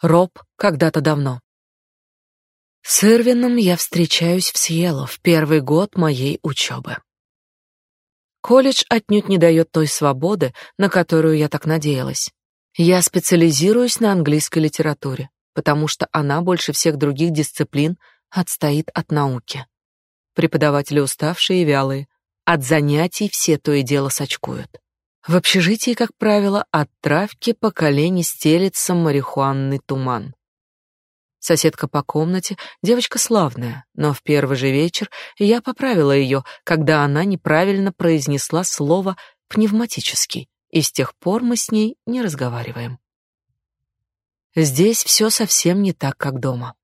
Роб когда-то давно. С Ирвином я встречаюсь в Сьелло в первый год моей учебы. Колледж отнюдь не дает той свободы, на которую я так надеялась. Я специализируюсь на английской литературе, потому что она больше всех других дисциплин отстоит от науки. Преподаватели уставшие и вялые, от занятий все то и дело сочкуют. В общежитии, как правило, от травки по колени стелется марихуанный туман. Соседка по комнате, девочка славная, но в первый же вечер я поправила ее, когда она неправильно произнесла слово «пневматический», и с тех пор мы с ней не разговариваем. Здесь все совсем не так, как дома.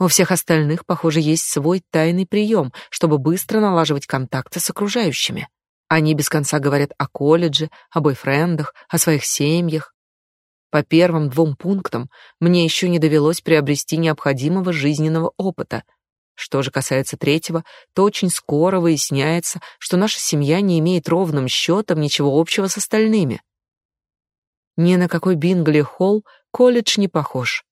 У всех остальных, похоже, есть свой тайный прием, чтобы быстро налаживать контакты с окружающими. Они без конца говорят о колледже, о бойфрендах, о своих семьях. По первым двум пунктам мне еще не довелось приобрести необходимого жизненного опыта. Что же касается третьего, то очень скоро выясняется, что наша семья не имеет ровным счетом ничего общего с остальными. Ни на какой Бингли-холл колледж не похож.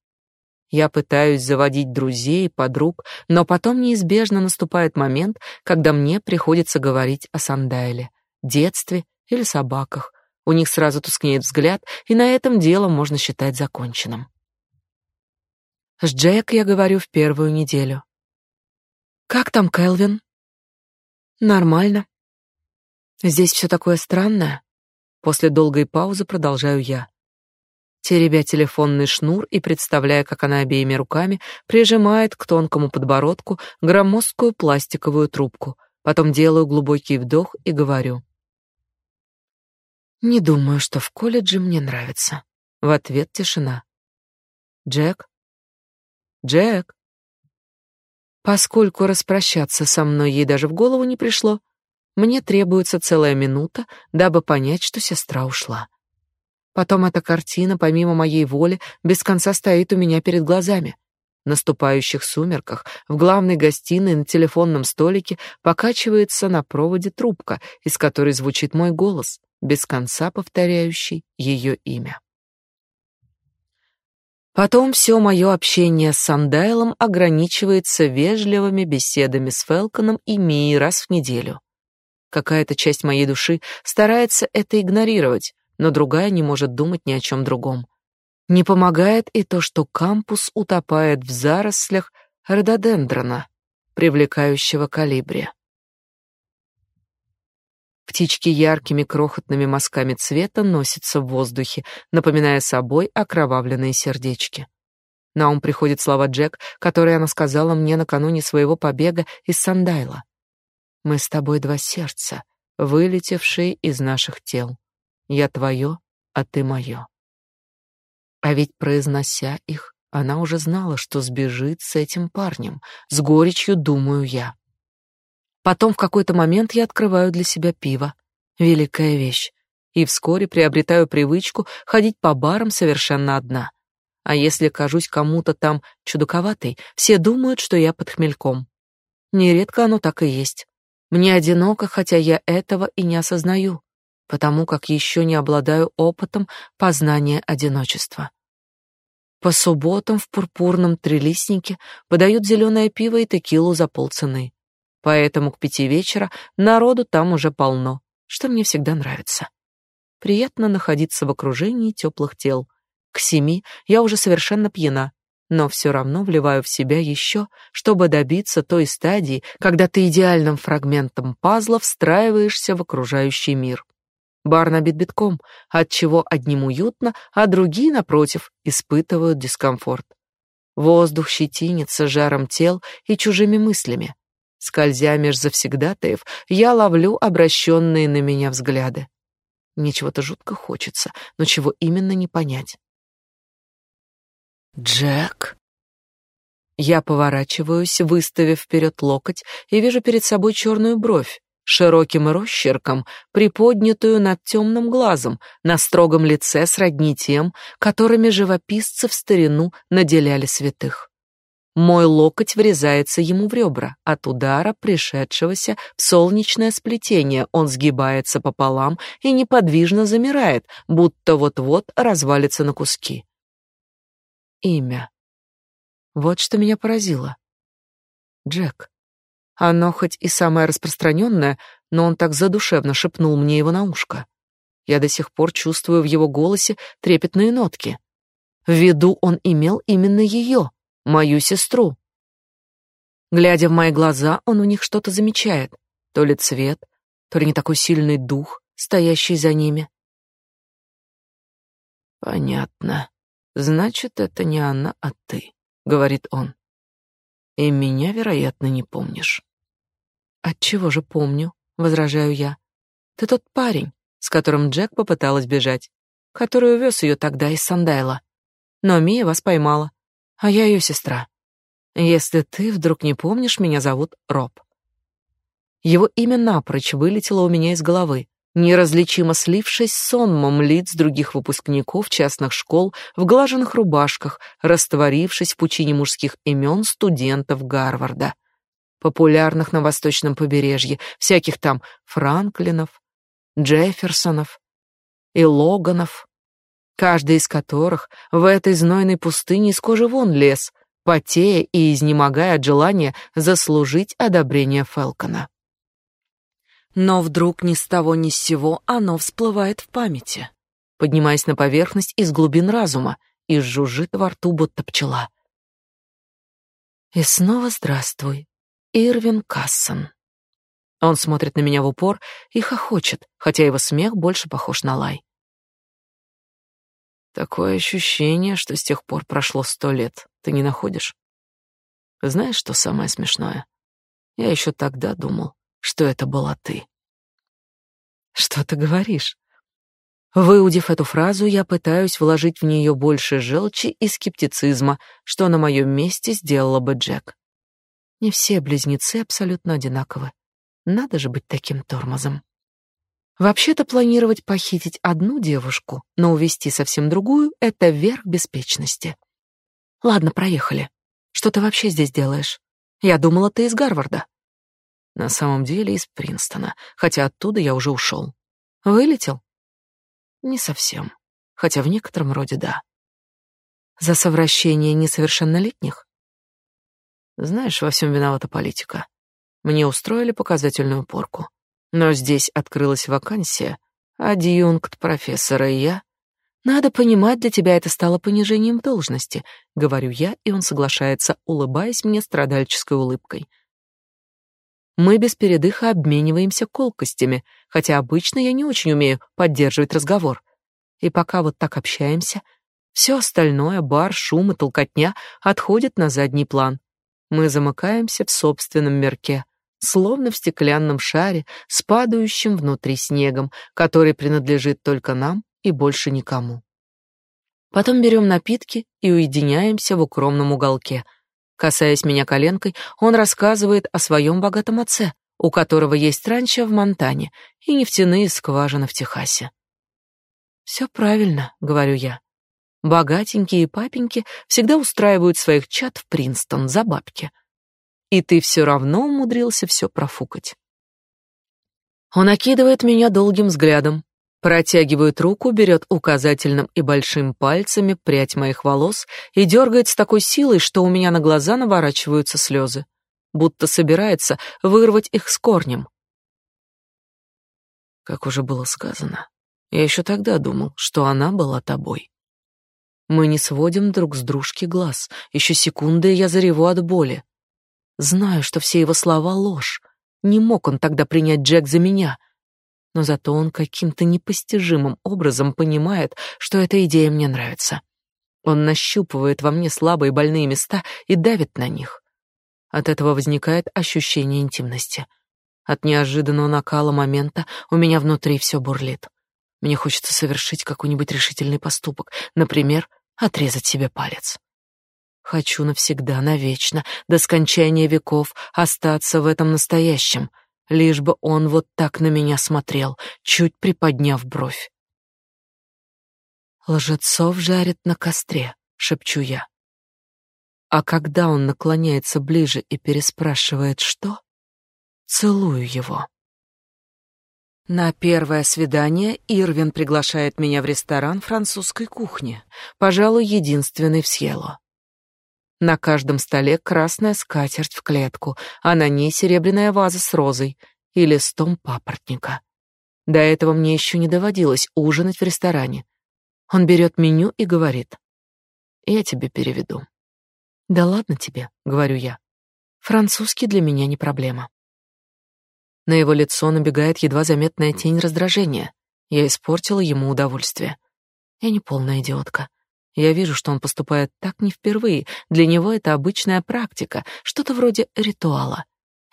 Я пытаюсь заводить друзей, подруг, но потом неизбежно наступает момент, когда мне приходится говорить о Сандайле, детстве или собаках. У них сразу тускнеет взгляд, и на этом дело можно считать законченным. С Джек я говорю в первую неделю. Как там Келвин? Нормально. Здесь все такое странное. После долгой паузы продолжаю я теребя телефонный шнур и представляя, как она обеими руками прижимает к тонкому подбородку громоздкую пластиковую трубку. Потом делаю глубокий вдох и говорю: "Не думаю, что в колледже мне нравится". В ответ тишина. "Джек? Джек?" Поскольку распрощаться со мной ей даже в голову не пришло, мне требуется целая минута, дабы понять, что сестра ушла. Потом эта картина, помимо моей воли, без конца стоит у меня перед глазами. Наступающих сумерках в главной гостиной на телефонном столике покачивается на проводе трубка, из которой звучит мой голос, без конца повторяющий ее имя. Потом все мое общение с Сандайлом ограничивается вежливыми беседами с Фелконом и Мией раз в неделю. Какая-то часть моей души старается это игнорировать, но другая не может думать ни о чем другом. Не помогает и то, что кампус утопает в зарослях рододендрона, привлекающего калибри. Птички яркими крохотными мазками цвета носятся в воздухе, напоминая собой окровавленные сердечки. На ум приходят слова Джек, которые она сказала мне накануне своего побега из Сандайла. «Мы с тобой два сердца, вылетевшие из наших тел. Я твое, а ты мое. А ведь, произнося их, она уже знала, что сбежит с этим парнем. С горечью думаю я. Потом в какой-то момент я открываю для себя пиво. Великая вещь. И вскоре приобретаю привычку ходить по барам совершенно одна. А если кажусь кому-то там чудаковатой, все думают, что я под хмельком. Нередко оно так и есть. Мне одиноко, хотя я этого и не осознаю потому как еще не обладаю опытом познания одиночества. По субботам в пурпурном трилистнике подают зеленое пиво и текилу за полцены. Поэтому к пяти вечера народу там уже полно, что мне всегда нравится. Приятно находиться в окружении теплых тел. К семи я уже совершенно пьяна, но все равно вливаю в себя еще, чтобы добиться той стадии, когда ты идеальным фрагментом пазла встраиваешься в окружающий мир. Бар набит битком, отчего одним уютно, а другие, напротив, испытывают дискомфорт. Воздух щетинится жаром тел и чужими мыслями. Скользя меж завсегдатаев, я ловлю обращенные на меня взгляды. Ничего-то жутко хочется, но чего именно не понять. «Джек?» Я поворачиваюсь, выставив вперед локоть, и вижу перед собой черную бровь, широким росчерком, приподнятую над темным глазом, на строгом лице сродни тем, которыми живописцы в старину наделяли святых. Мой локоть врезается ему в ребра. От удара, пришедшегося в солнечное сплетение, он сгибается пополам и неподвижно замирает, будто вот-вот развалится на куски. имя. Вот что меня поразило. Джек. Оно хоть и самое распространенное, но он так задушевно шепнул мне его на ушко. Я до сих пор чувствую в его голосе трепетные нотки. В виду он имел именно ее, мою сестру. Глядя в мои глаза, он в них что-то замечает. То ли цвет, то ли не такой сильный дух, стоящий за ними. Понятно. Значит, это не она, а ты, говорит он. И меня, вероятно, не помнишь. От чего же помню, возражаю я. Ты тот парень, с которым Джек попыталась бежать, который увез ее тогда из Сандайла. Но Мия вас поймала, а я ее сестра. Если ты вдруг не помнишь, меня зовут Роб. Его имя напрочь вылетело у меня из головы, неразличимо слившись с сонмом лиц других выпускников частных школ в глаженных рубашках, растворившись в пучине мужских имен студентов Гарварда, популярных на восточном побережье, всяких там Франклинов, Джефферсонов и Логанов, каждый из которых в этой знойной пустыне из кожи вон лез, потея и изнемогая от желания заслужить одобрение Фелкона. Но вдруг ни с того ни с сего оно всплывает в памяти, поднимаясь на поверхность из глубин разума и жужжит во рту, будто пчела. И снова здравствуй, Ирвин Кассон. Он смотрит на меня в упор и хохочет, хотя его смех больше похож на лай. Такое ощущение, что с тех пор прошло сто лет. Ты не находишь? Знаешь, что самое смешное? Я еще тогда думал, что это была ты. Что ты говоришь? Выудив эту фразу, я пытаюсь вложить в нее больше желчи и скептицизма, что на моем месте сделала бы Джек. Не все близнецы абсолютно одинаковы. Надо же быть таким тормозом. Вообще-то планировать похитить одну девушку, но увести совсем другую — это верх беспечности. Ладно, проехали. Что ты вообще здесь делаешь? Я думала, ты из Гарварда. На самом деле из Принстона, хотя оттуда я уже ушел. Вылетел? Не совсем, хотя в некотором роде да. За совращение несовершеннолетних? Знаешь, во всем виновата политика. Мне устроили показательную порку. Но здесь открылась вакансия, адъюнкт профессора и я. Надо понимать, для тебя это стало понижением должности, говорю я, и он соглашается, улыбаясь мне страдальческой улыбкой. Мы без передыха обмениваемся колкостями, хотя обычно я не очень умею поддерживать разговор. И пока вот так общаемся, все остальное, бар, шум и толкотня, отходит на задний план. Мы замыкаемся в собственном мирке, словно в стеклянном шаре с падающим внутри снегом, который принадлежит только нам и больше никому. Потом берем напитки и уединяемся в укромном уголке. Касаясь меня коленкой, он рассказывает о своем богатом отце, у которого есть ранчо в Монтане и нефтяные скважины в Техасе. «Все правильно», — говорю я. Богатенькие папеньки всегда устраивают своих чад в Принстон за бабки и ты все равно умудрился все профукать. Он окидывает меня долгим взглядом, протягивает руку, берет указательным и большим пальцами прядь моих волос и дергает с такой силой, что у меня на глаза наворачиваются слезы, будто собирается вырвать их с корнем. Как уже было сказано, я еще тогда думал, что она была тобой. Мы не сводим друг с дружки глаз. Еще секунды, и я зареву от боли. Знаю, что все его слова — ложь. Не мог он тогда принять Джек за меня. Но зато он каким-то непостижимым образом понимает, что эта идея мне нравится. Он нащупывает во мне слабые больные места и давит на них. От этого возникает ощущение интимности. От неожиданного накала момента у меня внутри все бурлит. Мне хочется совершить какой-нибудь решительный поступок, например, отрезать себе палец. Хочу навсегда, навечно, до скончания веков остаться в этом настоящем, лишь бы он вот так на меня смотрел, чуть приподняв бровь. Лжецов жарит на костре, шепчу я. А когда он наклоняется ближе и переспрашивает что, целую его. На первое свидание Ирвин приглашает меня в ресторан французской кухни, пожалуй, единственный в Сьело. На каждом столе красная скатерть в клетку, а на ней серебряная ваза с розой и листом папоротника. До этого мне еще не доводилось ужинать в ресторане. Он берет меню и говорит: "Я тебе переведу". "Да ладно тебе", говорю я. "Французский для меня не проблема". На его лицо набегает едва заметная тень раздражения. Я испортила ему удовольствие. Я не полная идиотка. Я вижу, что он поступает так не впервые. Для него это обычная практика, что-то вроде ритуала.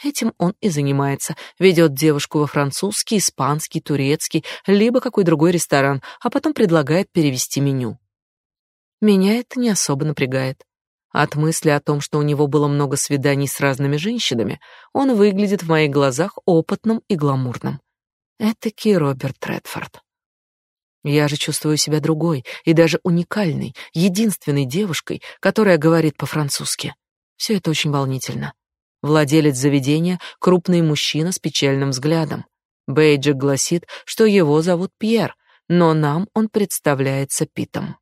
Этим он и занимается. Ведет девушку во французский, испанский, турецкий, либо какой другой ресторан, а потом предлагает перевести меню. Меня это не особо напрягает. От мысли о том, что у него было много свиданий с разными женщинами, он выглядит в моих глазах опытным и гламурным. Этакий Роберт Редфорд. Я же чувствую себя другой и даже уникальной, единственной девушкой, которая говорит по-французски. Все это очень волнительно. Владелец заведения — крупный мужчина с печальным взглядом. Бейджик гласит, что его зовут Пьер, но нам он представляется Питом.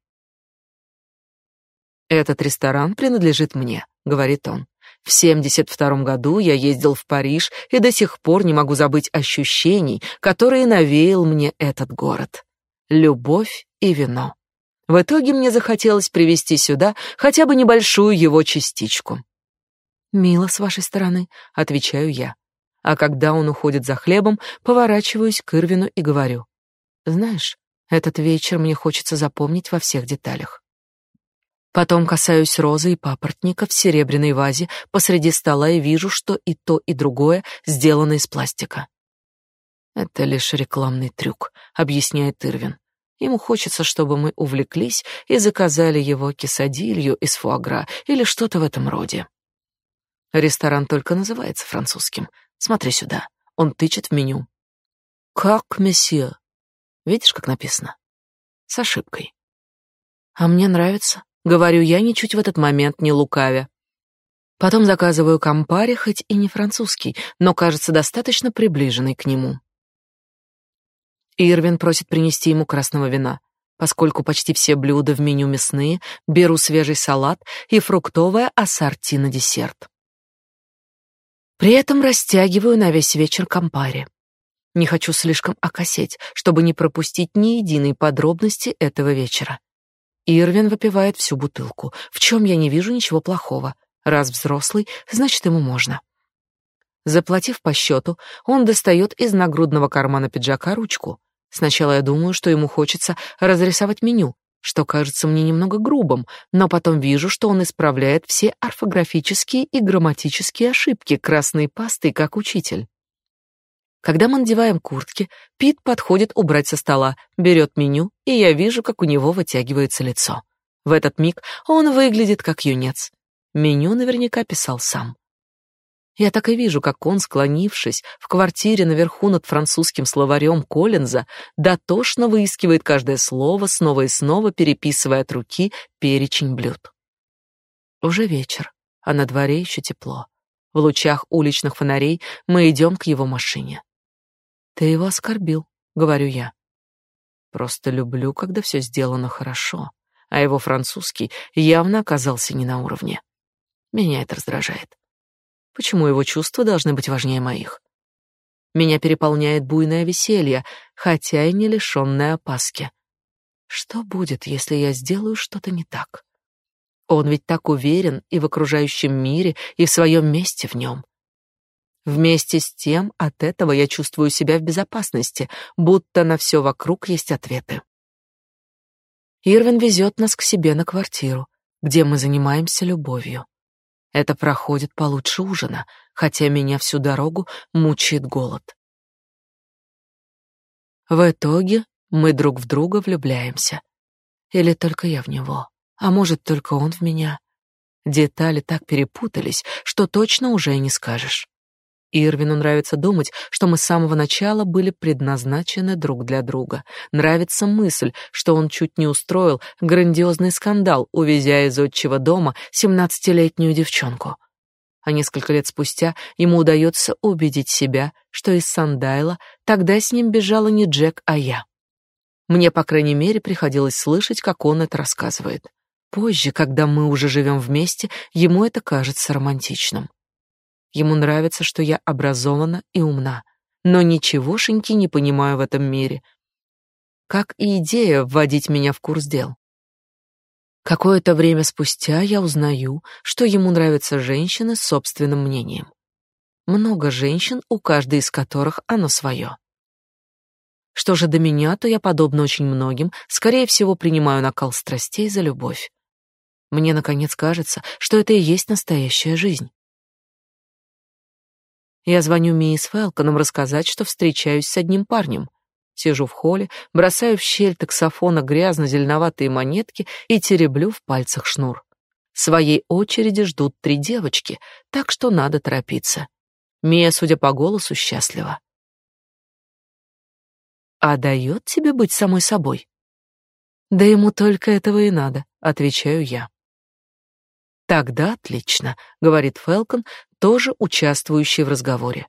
Этот ресторан принадлежит мне, говорит он. В 72 году я ездил в Париж и до сих пор не могу забыть ощущений, которые навеял мне этот город. Любовь и вино. В итоге мне захотелось привезти сюда хотя бы небольшую его частичку. Мило с вашей стороны, отвечаю я. А когда он уходит за хлебом, поворачиваюсь к Ирвину и говорю: "Знаешь, этот вечер мне хочется запомнить во всех деталях. Потом касаюсь розы и папоротника в серебряной вазе посреди стола и вижу, что и то, и другое сделано из пластика. Это лишь рекламный трюк, объясняет Ирвин. Ему хочется, чтобы мы увлеклись и заказали его кисадилью из фуагра или что-то в этом роде. Ресторан только называется французским. Смотри сюда. Он тычет в меню. Как, месье? Видишь, как написано? С ошибкой. А мне нравится. Говорю я ничуть в этот момент не лукавя. Потом заказываю кампари, хоть и не французский, но кажется достаточно приближенный к нему. Ирвин просит принести ему красного вина. Поскольку почти все блюда в меню мясные, беру свежий салат и фруктовое ассорти на десерт. При этом растягиваю на весь вечер кампари. Не хочу слишком окосеть, чтобы не пропустить ни единой подробности этого вечера. Ирвин выпивает всю бутылку, в чем я не вижу ничего плохого. Раз взрослый, значит, ему можно. Заплатив по счету, он достает из нагрудного кармана пиджака ручку. Сначала я думаю, что ему хочется разрисовать меню, что кажется мне немного грубым, но потом вижу, что он исправляет все орфографические и грамматические ошибки красной пастой, как учитель. Когда мы надеваем куртки, Пит подходит убрать со стола, берет меню, и я вижу, как у него вытягивается лицо. В этот миг он выглядит как юнец. Меню наверняка писал сам. Я так и вижу, как он, склонившись в квартире наверху над французским словарем Коллинза, дотошно выискивает каждое слово, снова и снова переписывая от руки перечень блюд. Уже вечер, а на дворе еще тепло. В лучах уличных фонарей мы идем к его машине. Ты его оскорбил, говорю я. Просто люблю, когда все сделано хорошо, а его французский явно оказался не на уровне. Меня это раздражает. Почему его чувства должны быть важнее моих? Меня переполняет буйное веселье, хотя и не лишенное опаски. Что будет, если я сделаю что-то не так? Он ведь так уверен и в окружающем мире, и в своем месте в нем. Вместе с тем от этого я чувствую себя в безопасности, будто на все вокруг есть ответы. Ирвин везет нас к себе на квартиру, где мы занимаемся любовью. Это проходит получше ужина, хотя меня всю дорогу мучает голод. В итоге мы друг в друга влюбляемся. Или только я в него, а может, только он в меня. Детали так перепутались, что точно уже и не скажешь. Ирвину нравится думать, что мы с самого начала были предназначены друг для друга. Нравится мысль, что он чуть не устроил грандиозный скандал, увезя из отчего дома семнадцатилетнюю девчонку. а несколько лет спустя ему удается убедить себя, что из Сандайла тогда с ним бежала не Джек, а я. Мне, по крайней мере, приходилось слышать, как он это рассказывает. Позже, когда мы уже живем вместе, ему это кажется романтичным. Ему нравится, что я образована и умна, но ничегошеньки не понимаю в этом мире. Как и идея вводить меня в курс дел. Какое-то время спустя я узнаю, что ему нравятся женщины с собственным мнением. Много женщин, у каждой из которых оно свое. Что же до меня, то я, подобно очень многим, скорее всего, принимаю накал страстей за любовь. Мне, наконец, кажется, что это и есть настоящая жизнь. Я звоню Мии с Фелконом рассказать, что встречаюсь с одним парнем. Сижу в холле, бросаю в щель таксофона грязно-зеленоватые монетки и тереблю в пальцах шнур. Своей очереди ждут три девочки, так что надо торопиться. Мия, судя по голосу, счастлива. «А дает тебе быть самой собой?» «Да ему только этого и надо», — отвечаю я. «Тогда отлично», — говорит Фелкон, тоже участвующий в разговоре.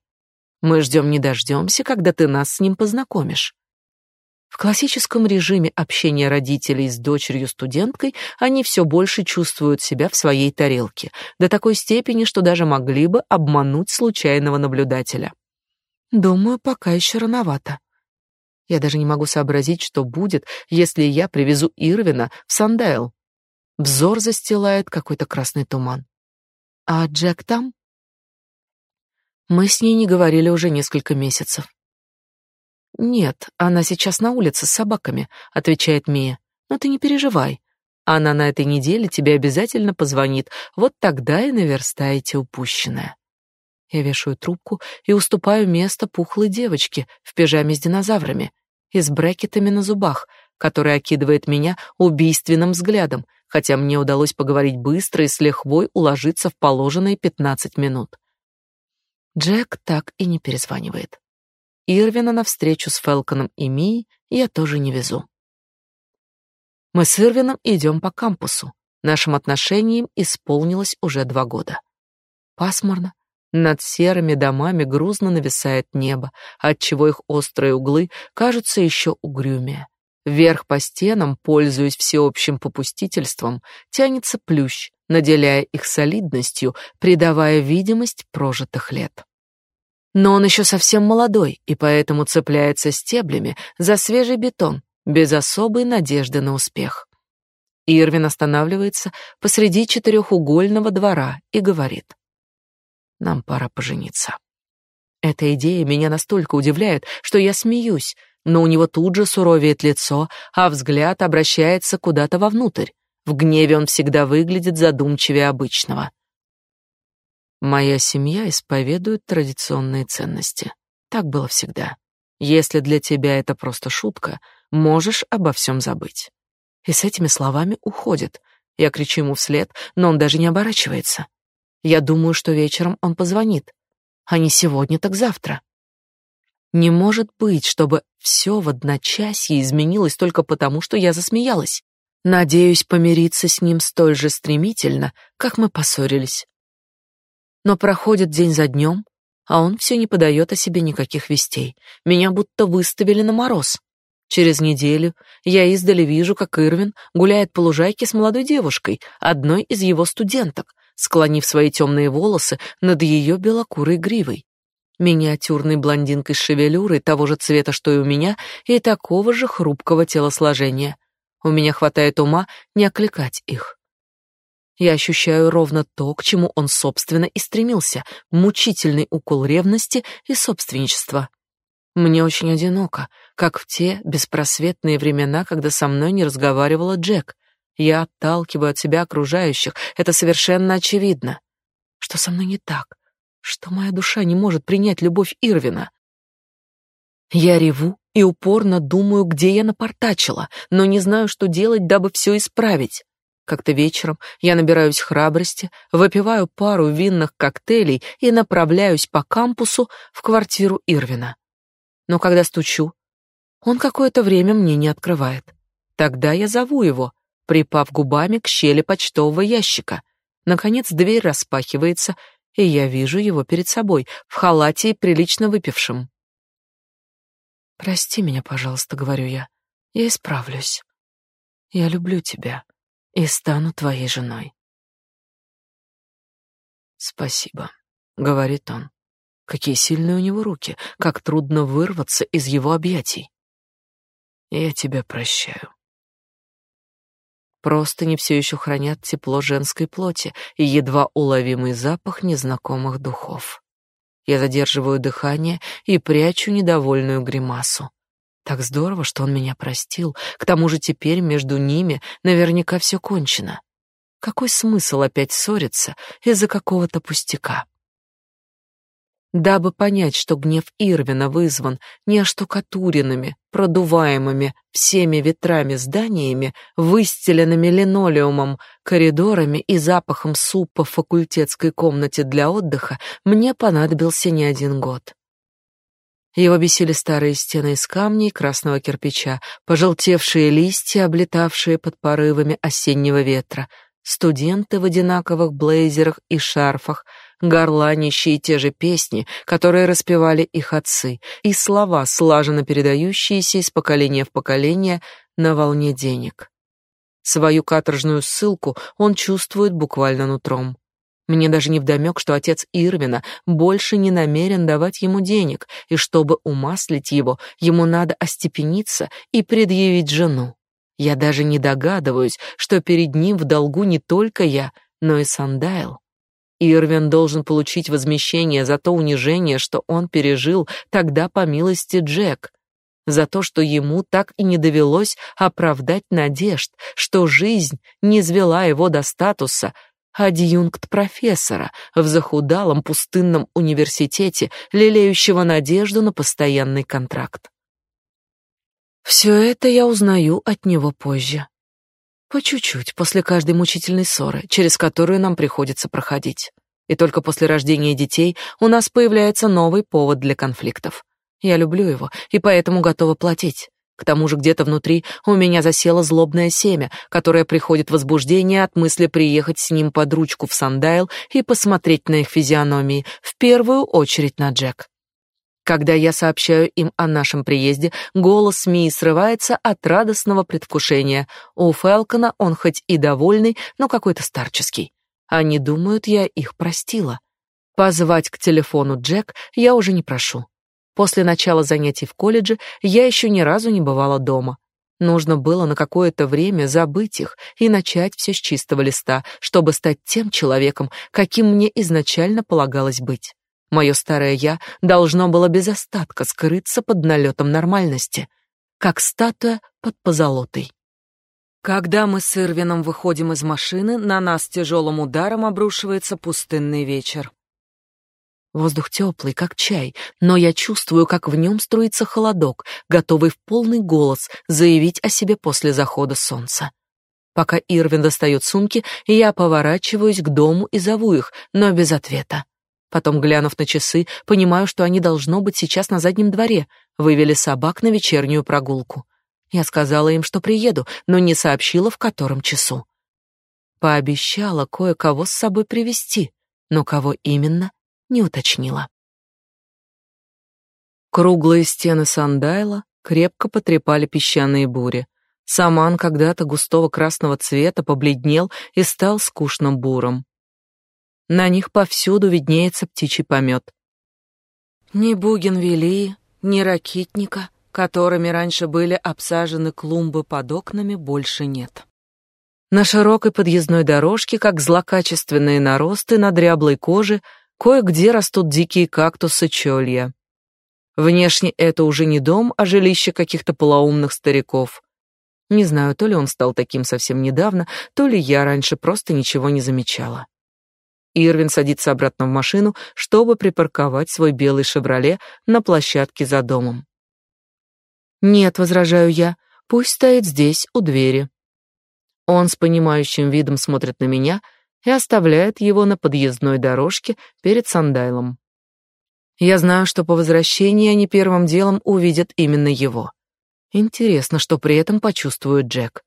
Мы ждем не дождемся, когда ты нас с ним познакомишь. В классическом режиме общения родителей с дочерью-студенткой они все больше чувствуют себя в своей тарелке, до такой степени, что даже могли бы обмануть случайного наблюдателя. Думаю, пока еще рановато. Я даже не могу сообразить, что будет, если я привезу Ирвина в Сандейл. Взор застилает какой-то красный туман. А Джек там? Мы с ней не говорили уже несколько месяцев. Нет, она сейчас на улице с собаками, отвечает Мия. Но ты не переживай. Она на этой неделе тебе обязательно позвонит. Вот тогда и наверстаете упущенное. Я вешаю трубку и уступаю место пухлой девочке в пижаме с динозаврами и с брекетами на зубах, которая окидывает меня убийственным взглядом, хотя мне удалось поговорить быстро и с лихвой уложиться в положенные пятнадцать минут. Джек так и не перезванивает. Ирвина на встречу с Фелконом и Ми я тоже не везу. Мы с Ирвином идем по кампусу. Нашим отношениям исполнилось уже два года. Пасмурно, над серыми домами грузно нависает небо, отчего их острые углы кажутся еще угрюмее. Вверх по стенам, пользуясь всеобщим попустительством, тянется плющ, наделяя их солидностью, придавая видимость прожитых лет. Но он еще совсем молодой и поэтому цепляется стеблями за свежий бетон, без особой надежды на успех. Ирвин останавливается посреди четырехугольного двора и говорит: "Нам пора пожениться". Эта идея меня настолько удивляет, что я смеюсь, но у него тут же суровеет лицо, а взгляд обращается куда-то вовнутрь. В гневе он всегда выглядит задумчивее обычного. Моя семья исповедует традиционные ценности. Так было всегда. Если для тебя это просто шутка, можешь обо всем забыть. И с этими словами уходит. Я кричу ему вслед, но он даже не оборачивается. Я думаю, что вечером он позвонит. А не сегодня, так завтра. Не может быть, чтобы все в одночасье изменилось только потому, что я засмеялась. Надеюсь помириться с ним столь же стремительно, как мы поссорились. Но проходит день за днем, а он все не подает о себе никаких вестей. Меня будто выставили на мороз. Через неделю я издали вижу, как Ирвин гуляет по лужайке с молодой девушкой, одной из его студенток, склонив свои темные волосы над ее белокурой гривой. Миниатюрной блондинкой с шевелюрой того же цвета, что и у меня, и такого же хрупкого телосложения. У меня хватает ума не окликать их. Я ощущаю ровно то, к чему он, собственно, и стремился — мучительный укол ревности и собственничества. Мне очень одиноко, как в те беспросветные времена, когда со мной не разговаривала Джек. Я отталкиваю от себя окружающих, это совершенно очевидно. Что со мной не так? Что моя душа не может принять любовь Ирвина? Я реву и упорно думаю, где я напортачила, но не знаю, что делать, дабы все исправить. Как-то вечером я набираюсь храбрости, выпиваю пару винных коктейлей и направляюсь по кампусу в квартиру Ирвина. Но когда стучу, он какое-то время мне не открывает. Тогда я зову его, припав губами к щели почтового ящика. Наконец дверь распахивается, и я вижу его перед собой, в халате и прилично выпившим. «Прости меня, пожалуйста», — говорю я. «Я исправлюсь. Я люблю тебя и стану твоей женой». «Спасибо», — говорит он. Какие сильные у него руки, как трудно вырваться из его объятий. «Я тебя прощаю». Просто не все еще хранят тепло женской плоти и едва уловимый запах незнакомых духов. Я задерживаю дыхание и прячу недовольную гримасу. Так здорово, что он меня простил. К тому же теперь между ними наверняка все кончено. Какой смысл опять ссориться из-за какого-то пустяка? Дабы понять, что гнев Ирвина вызван не оштукатуренными, продуваемыми всеми ветрами зданиями, выстеленными линолеумом, коридорами и запахом супа в факультетской комнате для отдыха, мне понадобился не один год. Его бесили старые стены из камня и красного кирпича, пожелтевшие листья, облетавшие под порывами осеннего ветра, студенты в одинаковых блейзерах и шарфах — горланящие те же песни, которые распевали их отцы, и слова, слаженно передающиеся из поколения в поколение на волне денег. Свою каторжную ссылку он чувствует буквально нутром. Мне даже не вдомек, что отец Ирвина больше не намерен давать ему денег, и чтобы умаслить его, ему надо остепениться и предъявить жену. Я даже не догадываюсь, что перед ним в долгу не только я, но и Сандайл. Ирвин должен получить возмещение за то унижение, что он пережил тогда по милости Джек, за то, что ему так и не довелось оправдать надежд, что жизнь не звела его до статуса адъюнкт профессора в захудалом пустынном университете, лелеющего надежду на постоянный контракт. Все это я узнаю от него позже. По чуть-чуть, после каждой мучительной ссоры, через которую нам приходится проходить. И только после рождения детей у нас появляется новый повод для конфликтов. Я люблю его и поэтому готова платить. К тому же где-то внутри у меня засело злобное семя, которое приходит в возбуждение от мысли приехать с ним под ручку в Сандайл и посмотреть на их физиономии, в первую очередь на Джек. Когда я сообщаю им о нашем приезде, голос Мии срывается от радостного предвкушения. У Фелкона он хоть и довольный, но какой-то старческий. Они думают, я их простила. Позвать к телефону Джек я уже не прошу. После начала занятий в колледже я еще ни разу не бывала дома. Нужно было на какое-то время забыть их и начать все с чистого листа, чтобы стать тем человеком, каким мне изначально полагалось быть. Мое старое «я» должно было без остатка скрыться под налетом нормальности, как статуя под позолотой. Когда мы с Ирвином выходим из машины, на нас тяжелым ударом обрушивается пустынный вечер. Воздух теплый, как чай, но я чувствую, как в нем струится холодок, готовый в полный голос заявить о себе после захода солнца. Пока Ирвин достает сумки, я поворачиваюсь к дому и зову их, но без ответа. Потом, глянув на часы, понимаю, что они должно быть сейчас на заднем дворе, вывели собак на вечернюю прогулку. Я сказала им, что приеду, но не сообщила, в котором часу. Пообещала кое-кого с собой привести, но кого именно, не уточнила. Круглые стены Сандайла крепко потрепали песчаные бури. Саман когда-то густого красного цвета побледнел и стал скучным буром. На них повсюду виднеется птичий помет. Ни бугенвилии, ни ракитника, которыми раньше были обсажены клумбы под окнами, больше нет. На широкой подъездной дорожке, как злокачественные наросты на дряблой коже, кое-где растут дикие кактусы чолья. Внешне это уже не дом, а жилище каких-то полоумных стариков. Не знаю, то ли он стал таким совсем недавно, то ли я раньше просто ничего не замечала. Ирвин садится обратно в машину, чтобы припарковать свой белый «Шевроле» на площадке за домом. «Нет», — возражаю я, — «пусть стоит здесь, у двери». Он с понимающим видом смотрит на меня и оставляет его на подъездной дорожке перед Сандайлом. Я знаю, что по возвращении они первым делом увидят именно его. Интересно, что при этом почувствует Джек.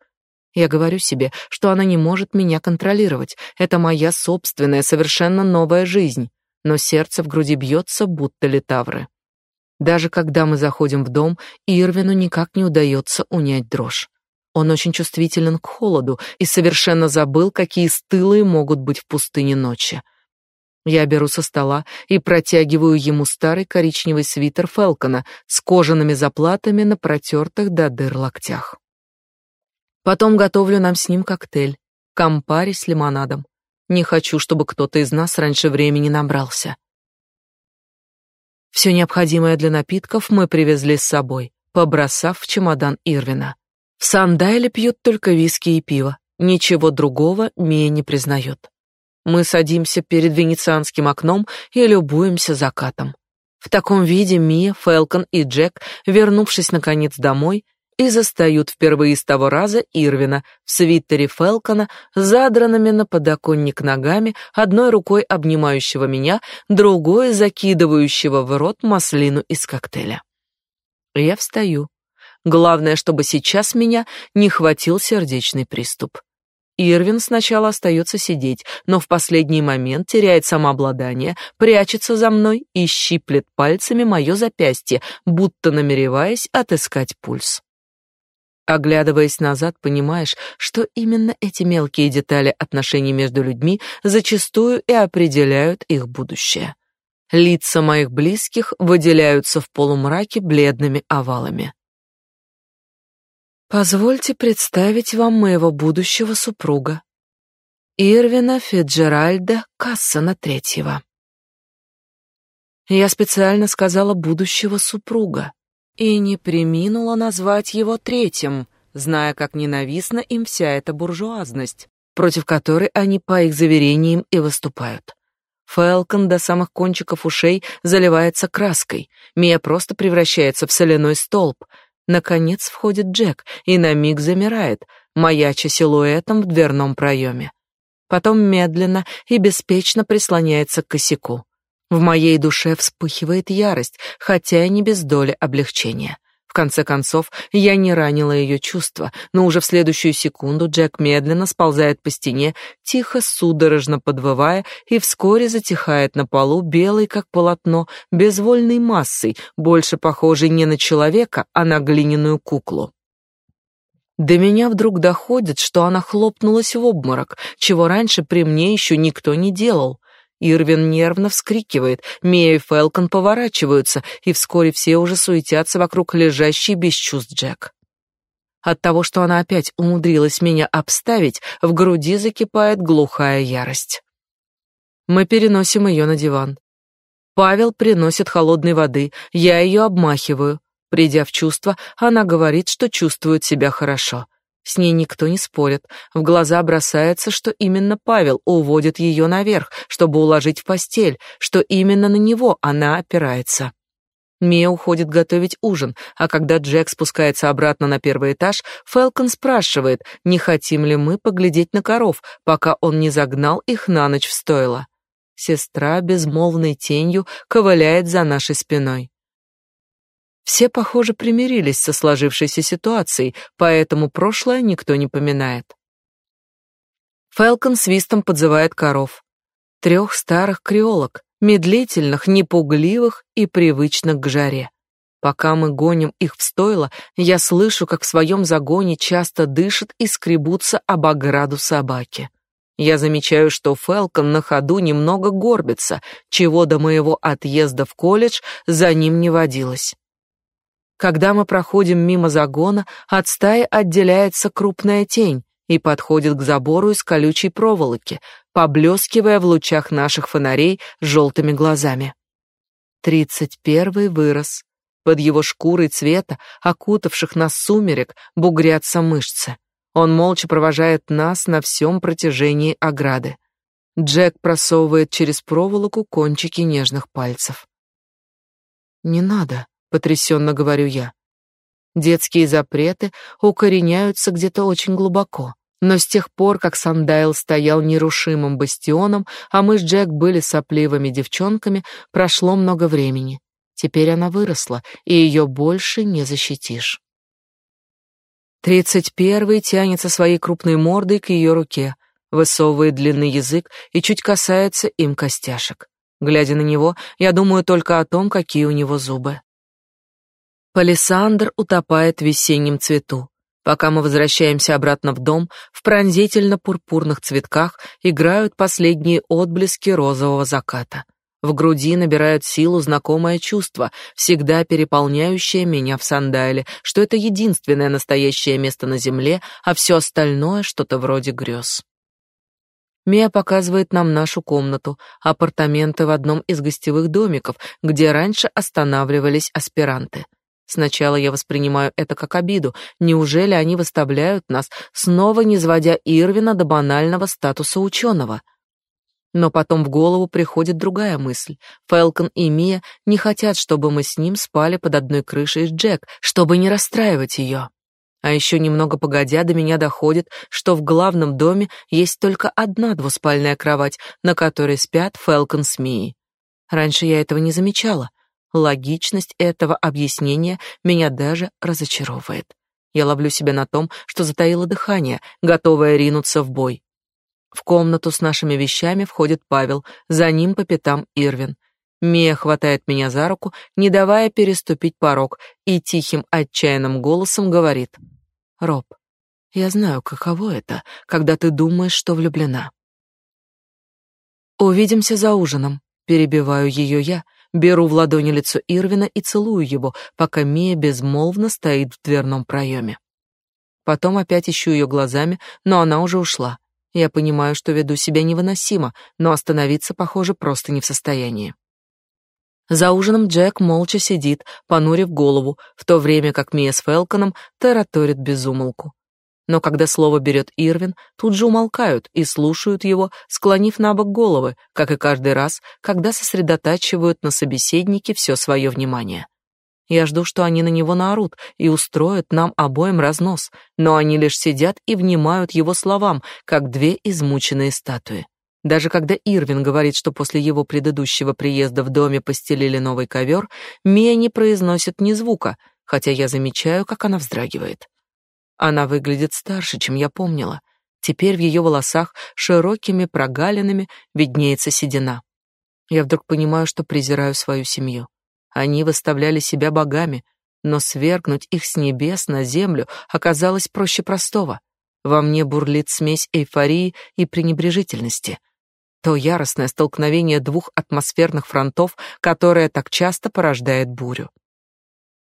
Я говорю себе, что она не может меня контролировать. Это моя собственная, совершенно новая жизнь. но сердце в груди бьется, будто литавры. Даже когда мы заходим в дом, Ирвину никак не удается унять дрожь. Он очень чувствителен к холоду и совершенно забыл, какие стылые могут быть в пустыне ночи. Я беру со стола и протягиваю ему старый коричневый свитер Фелкона с кожаными заплатами на протертых до дыр локтях. Потом готовлю нам с ним коктейль, кампари с лимонадом. Не хочу, чтобы кто-то из нас раньше времени набрался. Все необходимое для напитков мы привезли с собой, побросав в чемодан Ирвина. В Сандайле пьют только виски и пиво. Ничего другого Мия не признает. Мы садимся перед венецианским окном и любуемся закатом. В таком виде Мия, Фелкон и Джек, вернувшись наконец домой, и застают впервые с того раза Ирвина в свитере Фелкона, задранными на подоконник ногами, одной рукой обнимающего меня, другой закидывающего в рот маслину из коктейля. Я встаю. Главное, чтобы сейчас меня не хватил сердечный приступ. Ирвин сначала остается сидеть, но в последний момент теряет самообладание, прячется за мной и щиплет пальцами мое запястье, будто намереваясь отыскать пульс. Оглядываясь назад, понимаешь, что именно эти мелкие детали отношений между людьми зачастую и определяют их будущее. Лица моих близких выделяются в полумраке бледными овалами. Позвольте представить вам моего будущего супруга, Ирвина Фиджеральда Кассона третьего. Я специально сказала будущего супруга, и не приминула назвать его третьим, зная, как ненавистна им вся эта буржуазность, против которой они, по их заверениям, и выступают. Фелкон до самых кончиков ушей заливается краской, Мия просто превращается в соляной столб. Наконец входит Джек и на миг замирает, маяча силуэтом в дверном проеме. Потом медленно и беспечно прислоняется к косяку. В моей душе вспыхивает ярость, хотя и не без доли облегчения. В конце концов, я не ранила ее чувства, но уже в следующую секунду Джек медленно сползает по стене, тихо, судорожно подвывая, и вскоре затихает на полу, белый как полотно, безвольной массой, больше похожей не на человека, а на глиняную куклу. До меня вдруг доходит, что она хлопнулась в обморок, чего раньше при мне еще никто не делал. Ирвин нервно вскрикивает, Мия и Фелкон поворачиваются, и вскоре все уже суетятся вокруг лежащей без чувств Джек. От того, что она опять умудрилась меня обставить, в груди закипает глухая ярость. Мы переносим ее на диван. Павел приносит холодной воды, я ее обмахиваю. Придя в чувство, она говорит, что чувствует себя хорошо. С ней никто не спорит. В глаза бросается, что именно Павел уводит ее наверх, чтобы уложить в постель, что именно на него она опирается. Мия уходит готовить ужин, а когда Джек спускается обратно на первый этаж, Фелкон спрашивает, не хотим ли мы поглядеть на коров, пока он не загнал их на ночь в стойло. Сестра безмолвной тенью ковыляет за нашей спиной. Все, похоже, примирились со сложившейся ситуацией, поэтому прошлое никто не поминает. Фелкон свистом подзывает коров. Трех старых креолок, медлительных, непугливых и привычных к жаре. Пока мы гоним их в стойло, я слышу, как в своем загоне часто дышат и скребутся об ограду собаки. Я замечаю, что Фелкон на ходу немного горбится, чего до моего отъезда в колледж за ним не водилось. Когда мы проходим мимо загона, от стаи отделяется крупная тень и подходит к забору из колючей проволоки, поблескивая в лучах наших фонарей желтыми глазами. Тридцать первый вырос. Под его шкурой цвета, окутавших нас сумерек, бугрятся мышцы. Он молча провожает нас на всем протяжении ограды. Джек просовывает через проволоку кончики нежных пальцев. «Не надо», потрясенно говорю я. Детские запреты укореняются где-то очень глубоко. Но с тех пор, как Сандайл стоял нерушимым бастионом, а мы с Джек были сопливыми девчонками, прошло много времени. Теперь она выросла, и ее больше не защитишь. Тридцать первый тянется своей крупной мордой к ее руке, высовывает длинный язык и чуть касается им костяшек. Глядя на него, я думаю только о том, какие у него зубы. Палисандр утопает в весеннем цвету. Пока мы возвращаемся обратно в дом, в пронзительно-пурпурных цветках играют последние отблески розового заката. В груди набирают силу знакомое чувство, всегда переполняющее меня в Сандайле, что это единственное настоящее место на земле, а все остальное что-то вроде грез. Мия показывает нам нашу комнату, апартаменты в одном из гостевых домиков, где раньше останавливались аспиранты. Сначала я воспринимаю это как обиду. Неужели они выставляют нас, снова не сводя Ирвина до банального статуса ученого? Но потом в голову приходит другая мысль. Фелкон и Мия не хотят, чтобы мы с ним спали под одной крышей с Джек, чтобы не расстраивать ее. А еще немного погодя до меня доходит, что в главном доме есть только одна двуспальная кровать, на которой спят Фелкон с Мией. Раньше я этого не замечала. Логичность этого объяснения меня даже разочаровывает. Я ловлю себя на том, что затаила дыхание, готовая ринуться в бой. В комнату с нашими вещами входит Павел, за ним по пятам Ирвин. Мия хватает меня за руку, не давая переступить порог, и тихим отчаянным голосом говорит: "Роб, я знаю, каково это, когда ты думаешь, что влюблена". Увидимся за ужином, перебиваю ее я, беру в ладони лицо Ирвина и целую его, пока Мия безмолвно стоит в дверном проеме. Потом опять ищу ее глазами, но она уже ушла. Я понимаю, что веду себя невыносимо, но остановиться, похоже, просто не в состоянии. За ужином Джек молча сидит, понурив голову, в то время как Мия с Фелконом тараторит безумолку. Но когда слово берет Ирвин, тут же умолкают и слушают его, склонив на бок головы, как и каждый раз, когда сосредотачивают на собеседнике все свое внимание. Я жду, что они на него наорут и устроят нам обоим разнос, но они лишь сидят и внимают его словам, как две измученные статуи. Даже когда Ирвин говорит, что после его предыдущего приезда в доме постелили новый ковер, Мия не произносит ни звука, хотя я замечаю, как она вздрагивает. Она выглядит старше, чем я помнила. Теперь в ее волосах широкими прогалинами виднеется седина. Я вдруг понимаю, что презираю свою семью. Они выставляли себя богами, но свергнуть их с небес на землю оказалось проще простого. Во мне бурлит смесь эйфории и пренебрежительности — то яростное столкновение двух атмосферных фронтов, которое так часто порождает бурю.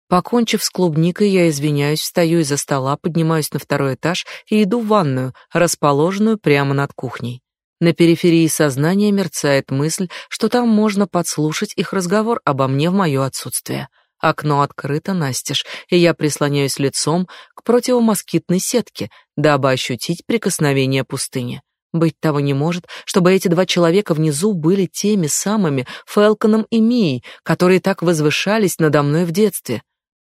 Покончив с клубникой, я извиняюсь, встаю из-за стола, поднимаюсь на второй этаж и иду в ванную, расположенную прямо над кухней. На периферии сознания мерцает мысль, что там можно подслушать их разговор обо мне в мое отсутствие. Окно открыто настежь, и я прислоняюсь лицом к противомоскитной сетке, дабы ощутить прикосновение пустыни. Быть того не может, чтобы эти два человека внизу были теми самыми Фелконом и Мией, которые так возвышались надо мной в детстве.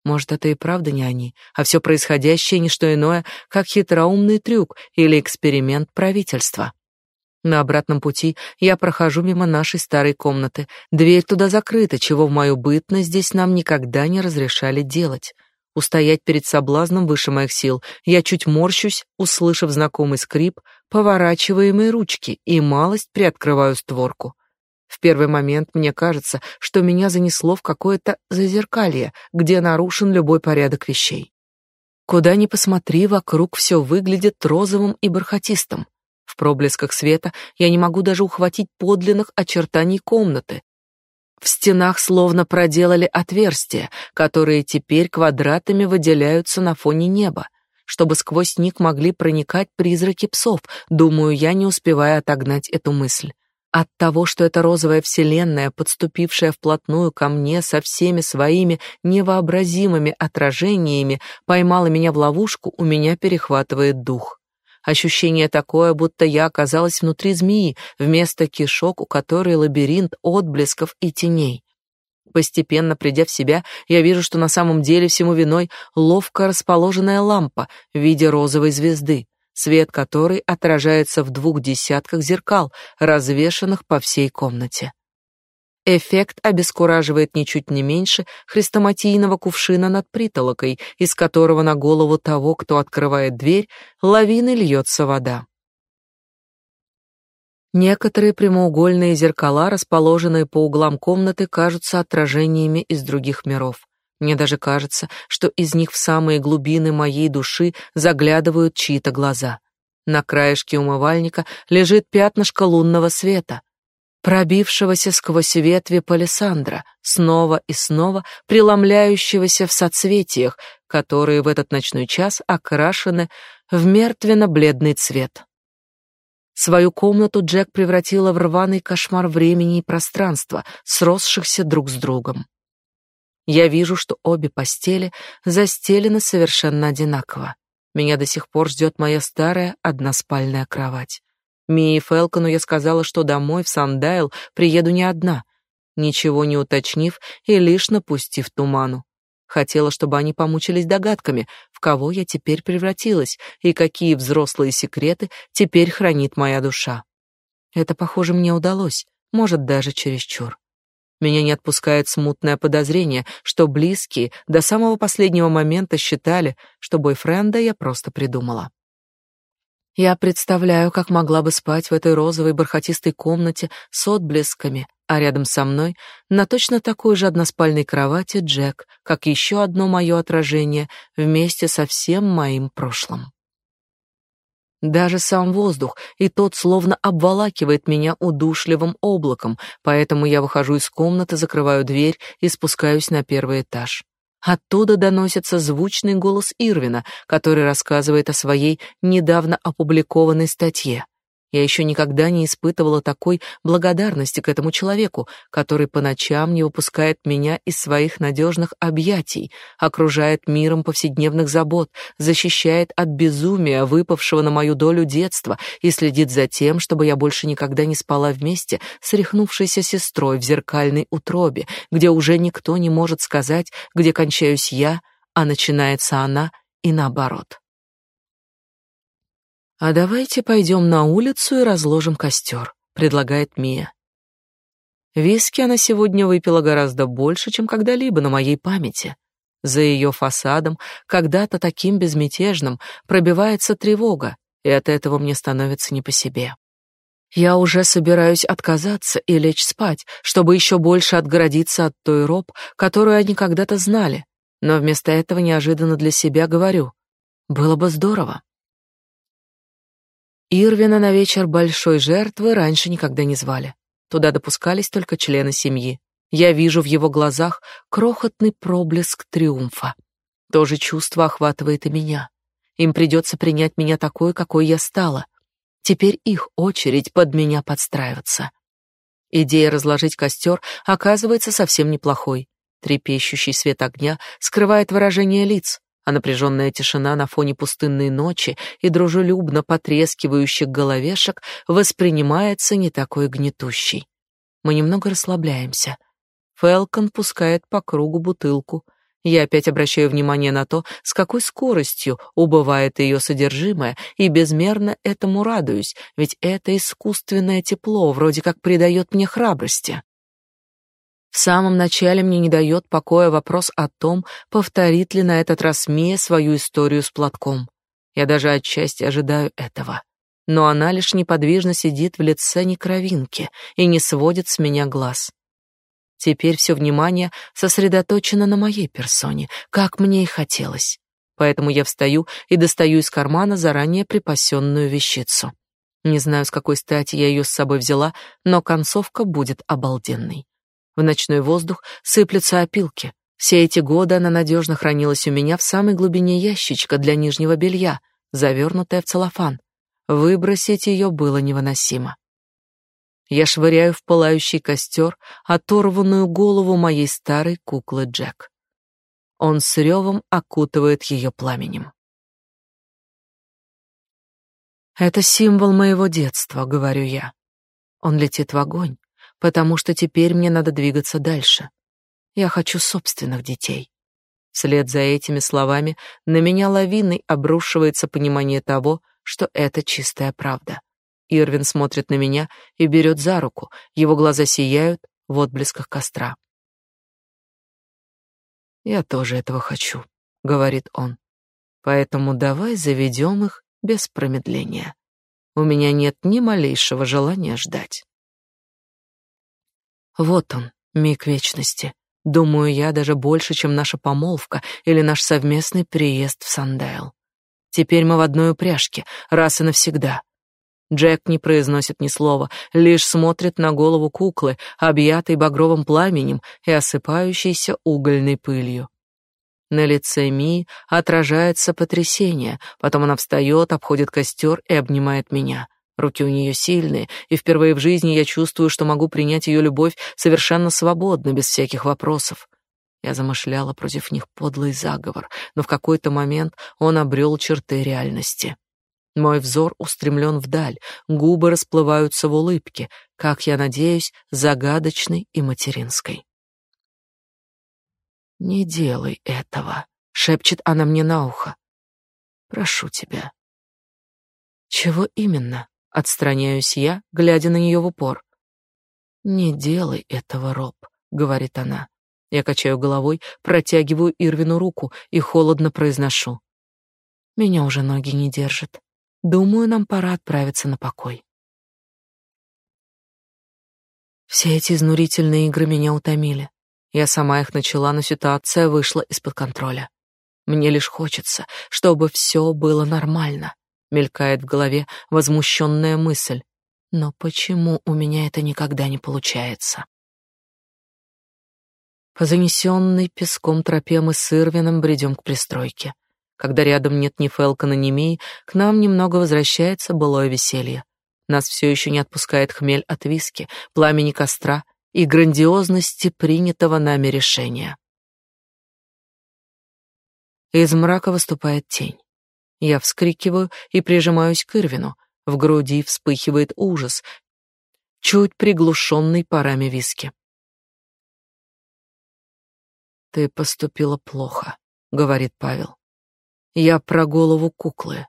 Может, это и правда не они, а все происходящее не что иное, как хитроумный трюк или эксперимент правительства. На обратном пути я прохожу мимо нашей старой комнаты. Дверь туда закрыта, чего в мою бытность здесь нам никогда не разрешали делать. Устоять перед соблазном выше моих сил. Я чуть морщусь, услышав знакомый скрип поворачиваемой ручки и малость приоткрываю створку. В первый момент мне кажется, что меня занесло в какое-то зазеркалье, где нарушен любой порядок вещей. Куда ни посмотри, вокруг все выглядит розовым и бархатистым. В проблесках света я не могу даже ухватить подлинных очертаний комнаты, в стенах словно проделали отверстия, которые теперь квадратами выделяются на фоне неба, чтобы сквозь них могли проникать призраки псов, думаю я, не успевая отогнать эту мысль. От того, что эта розовая вселенная, подступившая вплотную ко мне со всеми своими невообразимыми отражениями, поймала меня в ловушку, у меня перехватывает дух. Ощущение такое, будто я оказалась внутри змеи, вместо кишок, у которой лабиринт отблесков и теней. Постепенно придя в себя, я вижу, что на самом деле всему виной ловко расположенная лампа в виде розовой звезды, свет которой отражается в двух десятках зеркал, развешанных по всей комнате. Эффект обескураживает ничуть не меньше хрестоматийного кувшина над притолокой, из которого на голову того, кто открывает дверь, лавиной льется вода. Некоторые прямоугольные зеркала, расположенные по углам комнаты, кажутся отражениями из других миров. Мне даже кажется, что из них в самые глубины моей души заглядывают чьи-то глаза. На краешке умывальника лежит пятнышко лунного света, пробившегося сквозь ветви палисандра, снова и снова преломляющегося в соцветиях, которые в этот ночной час окрашены в мертвенно-бледный цвет. Свою комнату Джек превратила в рваный кошмар времени и пространства, сросшихся друг с другом. Я вижу, что обе постели застелены совершенно одинаково. Меня до сих пор ждет моя старая односпальная кровать. Мии Фелкону я сказала, что домой в Сандайл приеду не одна, ничего не уточнив и лишь напустив туману. Хотела, чтобы они помучились догадками, в кого я теперь превратилась и какие взрослые секреты теперь хранит моя душа. Это, похоже, мне удалось, может, даже чересчур. Меня не отпускает смутное подозрение, что близкие до самого последнего момента считали, что бойфренда я просто придумала. Я представляю, как могла бы спать в этой розовой бархатистой комнате с отблесками, а рядом со мной на точно такой же односпальной кровати Джек, как еще одно мое отражение вместе со всем моим прошлым. Даже сам воздух, и тот словно обволакивает меня удушливым облаком, поэтому я выхожу из комнаты, закрываю дверь и спускаюсь на первый этаж. Оттуда доносится звучный голос Ирвина, который рассказывает о своей недавно опубликованной статье. Я еще никогда не испытывала такой благодарности к этому человеку, который по ночам не выпускает меня из своих надежных объятий, окружает миром повседневных забот, защищает от безумия, выпавшего на мою долю детства, и следит за тем, чтобы я больше никогда не спала вместе с рехнувшейся сестрой в зеркальной утробе, где уже никто не может сказать, где кончаюсь я, а начинается она, и наоборот. «А давайте пойдем на улицу и разложим костер», — предлагает Мия. Виски она сегодня выпила гораздо больше, чем когда-либо на моей памяти. За ее фасадом, когда-то таким безмятежным, пробивается тревога, и от этого мне становится не по себе. Я уже собираюсь отказаться и лечь спать, чтобы еще больше отгородиться от той роб, которую они когда-то знали, но вместо этого неожиданно для себя говорю: было бы здорово. Ирвина на вечер большой жертвы раньше никогда не звали. Туда допускались только члены семьи. Я вижу в его глазах крохотный проблеск триумфа. То же чувство охватывает и меня. Им придется принять меня такой, какой я стала. Теперь их очередь под меня подстраиваться. Идея разложить костер оказывается совсем неплохой. Трепещущий свет огня скрывает выражение лиц, а напряженная тишина на фоне пустынной ночи и дружелюбно потрескивающих головешек воспринимается не такой гнетущей. Мы немного расслабляемся. Фелкон пускает по кругу бутылку. Я опять обращаю внимание на то, с какой скоростью убывает ее содержимое, и безмерно этому радуюсь, ведь это искусственное тепло вроде как придает мне храбрости. В самом начале мне не дает покоя вопрос о том, повторит ли на этот раз Мия свою историю с платком. Я даже отчасти ожидаю этого. Но она лишь неподвижно сидит в лице некровинки и не сводит с меня глаз. Теперь все внимание сосредоточено на моей персоне, как мне и хотелось. Поэтому я встаю и достаю из кармана заранее припасенную вещицу. Не знаю, с какой стати я ее с собой взяла, но концовка будет обалденной. В ночной воздух сыплются опилки. Все эти годы она надежно хранилась у меня в самой глубине ящичка для нижнего белья, завернутая в целлофан. Выбросить ее было невыносимо. Я швыряю в пылающий костер оторванную голову моей старой куклы Джек. Он с ревом окутывает ее пламенем. «Это символ моего детства», — говорю я. Он летит в огонь, потому что теперь мне надо двигаться дальше. Я хочу собственных детей. Вслед за этими словами на меня лавиной обрушивается понимание того, что это чистая правда. Ирвин смотрит на меня и берет за руку, его глаза сияют в отблесках костра. «Я тоже этого хочу», — говорит он. «Поэтому давай заведем их без промедления. У меня нет ни малейшего желания ждать. Вот он, миг вечности. Думаю, я даже больше, чем наша помолвка или наш совместный приезд в Сандейл. Теперь мы в одной упряжке, раз и навсегда. Джек не произносит ни слова, лишь смотрит на голову куклы, объятой багровым пламенем и осыпающейся угольной пылью. На лице Ми отражается потрясение, потом она встает, обходит костер и обнимает меня. Руки у нее сильные, и впервые в жизни я чувствую, что могу принять ее любовь совершенно свободно, без всяких вопросов. Я замышляла против них подлый заговор, но в какой-то момент он обрел черты реальности. Мой взор устремлен вдаль, губы расплываются в улыбке, как я надеюсь, загадочной и материнской. «Не делай этого», — шепчет она мне на ухо. «Прошу тебя». «Чего именно?» Отстраняюсь я, глядя на нее в упор. «Не делай этого, Роб», — говорит она. Я качаю головой, протягиваю Ирвину руку и холодно произношу. «Меня уже ноги не держат. Думаю, нам пора отправиться на покой». Все эти изнурительные игры меня утомили. Я сама их начала, но ситуация вышла из-под контроля. Мне лишь хочется, чтобы все было нормально мелькает в голове возмущенная мысль. Но почему у меня это никогда не получается? По занесенной песком тропе мы с Ирвином бредем к пристройке. Когда рядом нет ни Фелкона, ни Мии, к нам немного возвращается былое веселье. Нас все еще не отпускает хмель от виски, пламени костра и грандиозности принятого нами решения. Из мрака выступает тень. Я вскрикиваю и прижимаюсь к Ирвину. В груди вспыхивает ужас, чуть приглушенный парами виски. «Ты поступила плохо», — говорит Павел. «Я про голову куклы.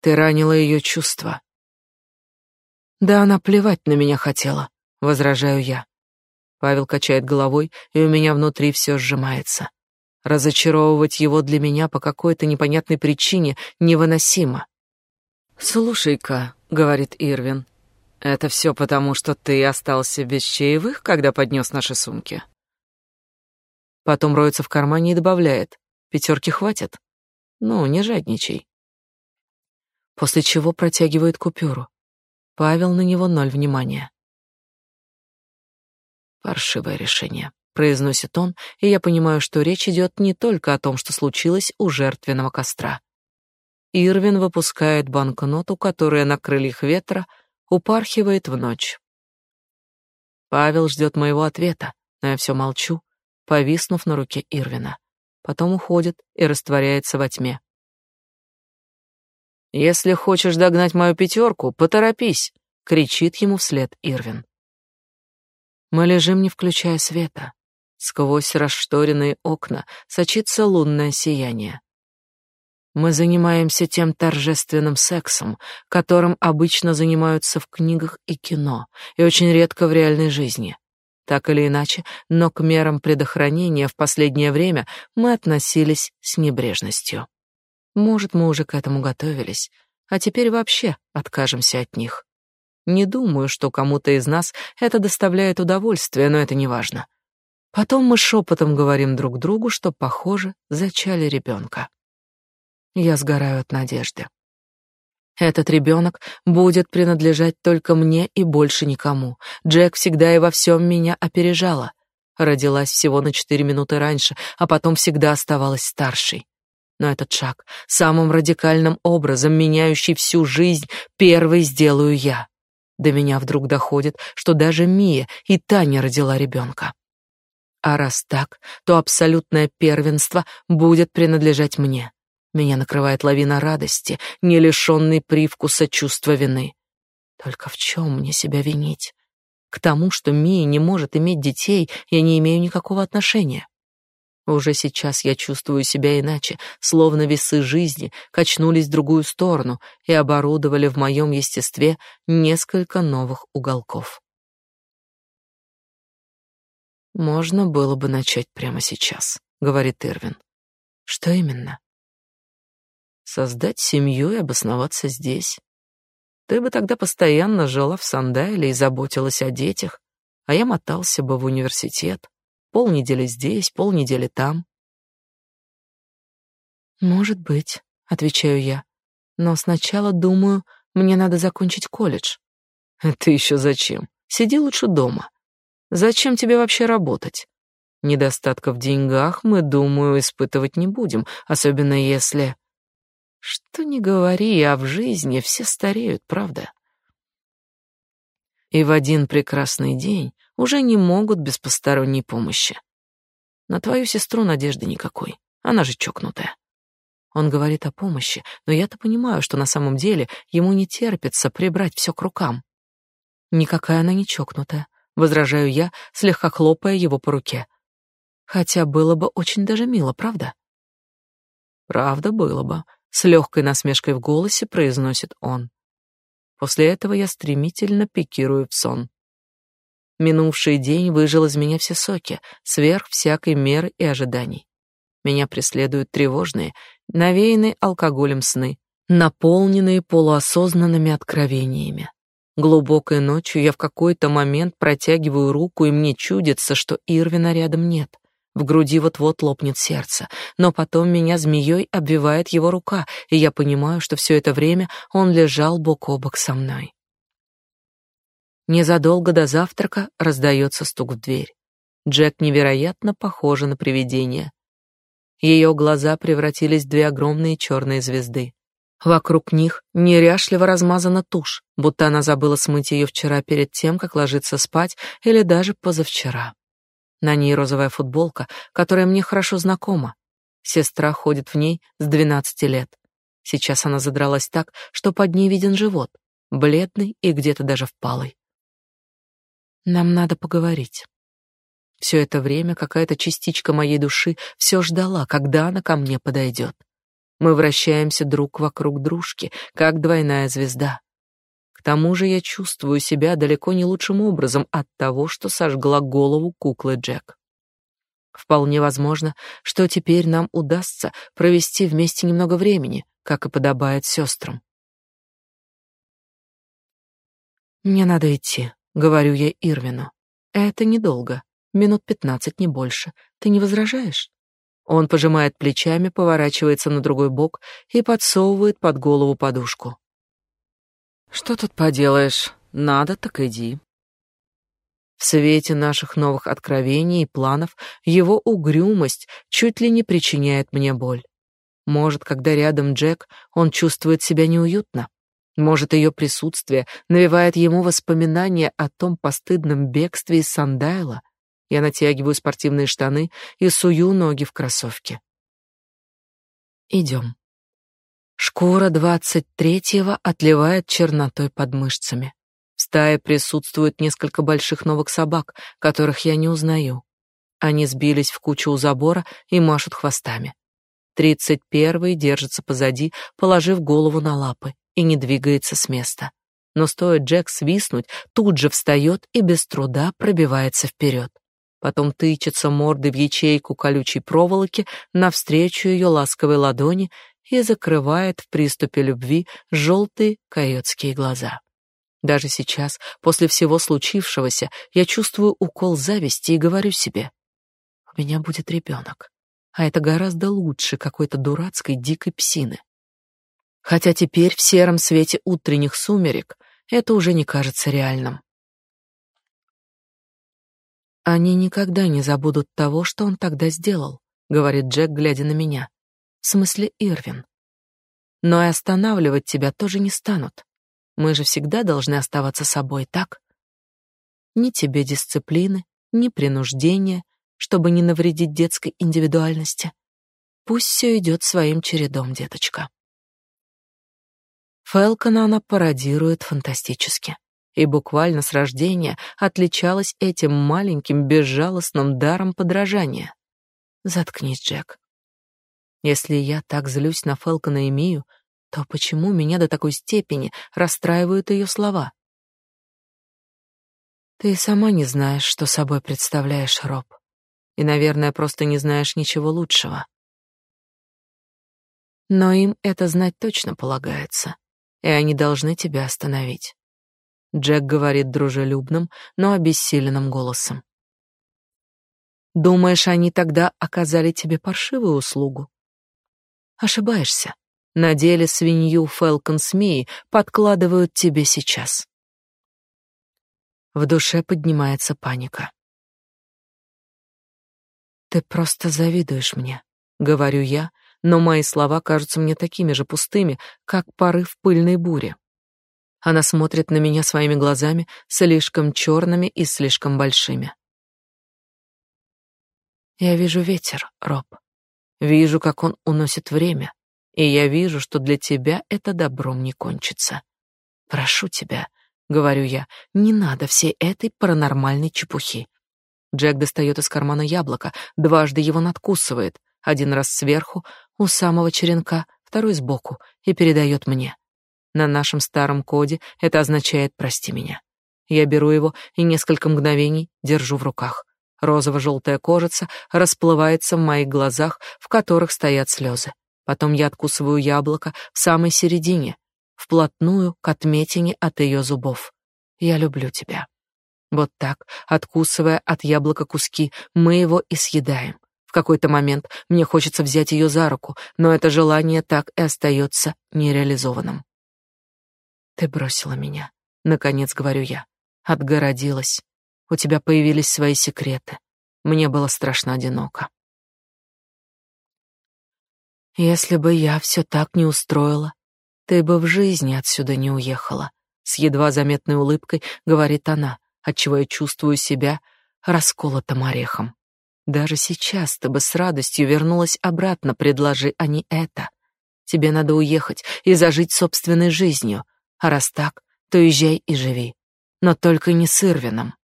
Ты ранила ее чувства». «Да она плевать на меня хотела», — возражаю я. Павел качает головой, и у меня внутри все сжимается. Разочаровывать его для меня по какой-то непонятной причине невыносимо. «Слушай-ка», — говорит Ирвин, — «это все потому, что ты остался без чаевых, когда поднес наши сумки?» Потом роется в кармане и добавляет, «Пятерки хватит?» «Ну, не жадничай». После чего протягивает купюру. Павел на него ноль внимания. Паршивое решение произносит он, и я понимаю, что речь идет не только о том, что случилось у жертвенного костра. Ирвин выпускает банкноту, которая на крыльях ветра упархивает в ночь. Павел ждет моего ответа, но я все молчу, повиснув на руке Ирвина. Потом уходит и растворяется во тьме. «Если хочешь догнать мою пятерку, поторопись!» — кричит ему вслед Ирвин. Мы лежим, не включая света. Сквозь расшторенные окна сочится лунное сияние. Мы занимаемся тем торжественным сексом, которым обычно занимаются в книгах и кино, и очень редко в реальной жизни. Так или иначе, но к мерам предохранения в последнее время мы относились с небрежностью. Может, мы уже к этому готовились, а теперь вообще откажемся от них. Не думаю, что кому-то из нас это доставляет удовольствие, но это не важно. Потом мы шепотом говорим друг другу, что, похоже, зачали ребенка. Я сгораю от надежды. Этот ребенок будет принадлежать только мне и больше никому. Джек всегда и во всем меня опережала. Родилась всего на четыре минуты раньше, а потом всегда оставалась старшей. Но этот шаг, самым радикальным образом меняющий всю жизнь, первый сделаю я. До меня вдруг доходит, что даже Мия и Таня родила ребенка. А раз так, то абсолютное первенство будет принадлежать мне. Меня накрывает лавина радости, не лишенной привкуса чувства вины. Только в чем мне себя винить? К тому, что Мия не может иметь детей, я не имею никакого отношения. Уже сейчас я чувствую себя иначе, словно весы жизни качнулись в другую сторону и оборудовали в моем естестве несколько новых уголков. Можно было бы начать прямо сейчас, говорит Ирвин. Что именно? Создать семью и обосноваться здесь. Ты бы тогда постоянно жила в Сандайле и заботилась о детях, а я мотался бы в университет. Полнедели здесь, полнедели там. Может быть, отвечаю я. Но сначала думаю, мне надо закончить колледж. Ты еще зачем? Сиди лучше дома. Зачем тебе вообще работать? Недостатка в деньгах мы, думаю, испытывать не будем, особенно если что ни говори, а в жизни все стареют, правда? И в один прекрасный день уже не могут без посторонней помощи. На твою сестру надежды никакой, она же чокнутая. Он говорит о помощи, но я-то понимаю, что на самом деле ему не терпится прибрать все к рукам. Никакая она не чокнутая, возражаю я, слегка хлопая его по руке. Хотя было бы очень даже мило, правда? Правда было бы, с легкой насмешкой в голосе произносит он. После этого я стремительно пикирую в сон. Минувший день выжил из меня все соки, сверх всякой меры и ожиданий. Меня преследуют тревожные, навеянные алкоголем сны, наполненные полуосознанными откровениями. Глубокой ночью я в какой-то момент протягиваю руку, и мне чудится, что Ирвина рядом нет. В груди вот-вот лопнет сердце, но потом меня змеей обвивает его рука, и я понимаю, что все это время он лежал бок о бок со мной. Незадолго до завтрака раздается стук в дверь. Джек невероятно похожа на привидение. Ее глаза превратились в две огромные черные звезды. Вокруг них неряшливо размазана тушь, будто она забыла смыть ее вчера перед тем, как ложиться спать, или даже позавчера. На ней розовая футболка, которая мне хорошо знакома. Сестра ходит в ней с двенадцати лет. Сейчас она задралась так, что под ней виден живот, бледный и где-то даже впалый. Нам надо поговорить. Все это время какая-то частичка моей души все ждала, когда она ко мне подойдет. Мы вращаемся друг вокруг дружки, как двойная звезда. К тому же я чувствую себя далеко не лучшим образом от того, что сожгла голову куклы Джек. Вполне возможно, что теперь нам удастся провести вместе немного времени, как и подобает сестрам. Мне надо идти, говорю я Ирвину. Это недолго, минут пятнадцать не больше. Ты не возражаешь? Он пожимает плечами, поворачивается на другой бок и подсовывает под голову подушку. Что тут поделаешь? Надо, так иди. В свете наших новых откровений и планов его угрюмость чуть ли не причиняет мне боль. Может, когда рядом Джек, он чувствует себя неуютно. Может, ее присутствие навевает ему воспоминания о том постыдном бегстве из Сандайла. Я натягиваю спортивные штаны и сую ноги в кроссовки. Идем. Шкура двадцать третьего отливает чернотой под мышцами. В стае присутствует несколько больших новых собак, которых я не узнаю. Они сбились в кучу у забора и машут хвостами. Тридцать первый держится позади, положив голову на лапы, и не двигается с места. Но стоит Джек свистнуть, тут же встает и без труда пробивается вперед. Потом тычется мордой в ячейку колючей проволоки навстречу ее ласковой ладони и закрывает в приступе любви желтые койотские глаза. Даже сейчас, после всего случившегося, я чувствую укол зависти и говорю себе, у меня будет ребенок, а это гораздо лучше какой-то дурацкой дикой псины. Хотя теперь в сером свете утренних сумерек это уже не кажется реальным. Они никогда не забудут того, что он тогда сделал, говорит Джек, глядя на меня. В смысле Ирвин. Но и останавливать тебя тоже не станут. Мы же всегда должны оставаться собой, так? Ни тебе дисциплины, ни принуждения, чтобы не навредить детской индивидуальности. Пусть все идет своим чередом, деточка. Фелкона она пародирует фантастически и буквально с рождения отличалась этим маленьким безжалостным даром подражания. Заткнись, Джек. Если я так злюсь на Фелкона и Мию, то почему меня до такой степени расстраивают ее слова? Ты сама не знаешь, что собой представляешь, Роб. И, наверное, просто не знаешь ничего лучшего. Но им это знать точно полагается. и они должны тебя остановить. Джек говорит дружелюбным, но обессиленным голосом. Думаешь, они тогда оказали тебе паршивую услугу? Ошибаешься. На деле свинью Фелкон Смеи подкладывают тебе сейчас. В душе поднимается паника. Ты просто завидуешь мне, говорю я, но мои слова кажутся мне такими же пустыми, как порыв пыльной бури. Она смотрит на меня своими глазами, слишком черными и слишком большими. Я вижу ветер, Роб. Вижу, как он уносит время, и я вижу, что для тебя это добром не кончится. Прошу тебя, говорю я, не надо всей этой паранормальной чепухи. Джек достает из кармана яблоко, дважды его надкусывает, один раз сверху, у самого черенка, второй сбоку, и передает мне. На нашем старом коде это означает «прости меня». Я беру его и несколько мгновений держу в руках. Розово-желтая кожица расплывается в моих глазах, в которых стоят слезы. Потом я откусываю яблоко в самой середине, вплотную к отметине от ее зубов. Я люблю тебя. Вот так, откусывая от яблока куски, мы его и съедаем. В какой-то момент мне хочется взять ее за руку, но это желание так и остается нереализованным. Ты бросила меня, наконец говорю я. Отгородилась. У тебя появились свои секреты. Мне было страшно одиноко. Если бы я все так не устроила, ты бы в жизни отсюда не уехала, с едва заметной улыбкой говорит она отчего я чувствую себя расколотым орехом. Даже сейчас ты бы с радостью вернулась обратно, предложи они это. Тебе надо уехать и зажить собственной жизнью, а раз так, то езжай и живи. Но только не с Ирвином.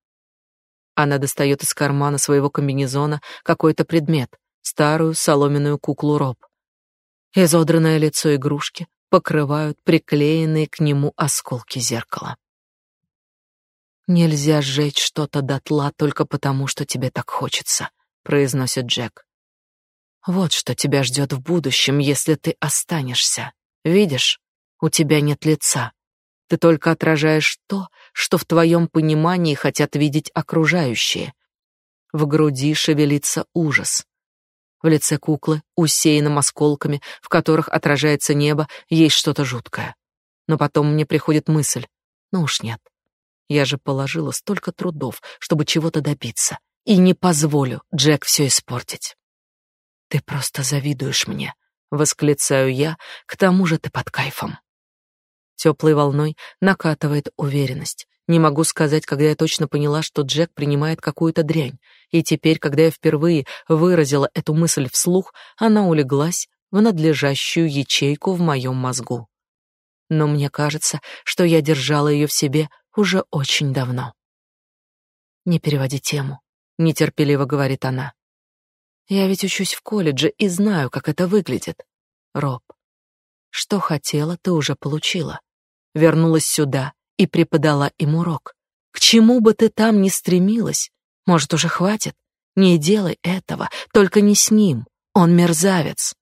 Она достает из кармана своего комбинезона какой-то предмет, старую соломенную куклу Роб. Изодранное лицо игрушки покрывают приклеенные к нему осколки зеркала. Нельзя сжечь что-то дотла только потому, что тебе так хочется, произносит Джек. Вот что тебя ждет в будущем, если ты останешься. Видишь, у тебя нет лица. Ты только отражаешь то, что в твоем понимании хотят видеть окружающие. В груди шевелится ужас. В лице куклы, усеянном осколками, в которых отражается небо, есть что-то жуткое. Но потом мне приходит мысль: ну уж нет. Я же положила столько трудов, чтобы чего-то добиться, и не позволю Джек все испортить. Ты просто завидуешь мне, восклицаю я, к тому же ты под кайфом. Теплой волной накатывает уверенность. Не могу сказать, когда я точно поняла, что Джек принимает какую-то дрянь, и теперь, когда я впервые выразила эту мысль вслух, она улеглась в надлежащую ячейку в моем мозгу. Но мне кажется, что я держала ее в себе уже очень давно. Не переводи тему, нетерпеливо говорит она. Я ведь учусь в колледже и знаю, как это выглядит. Роб, что хотела, ты уже получила. Вернулась сюда и преподала им урок. К чему бы ты там ни стремилась, может, уже хватит? Не делай этого, только не с ним. Он мерзавец.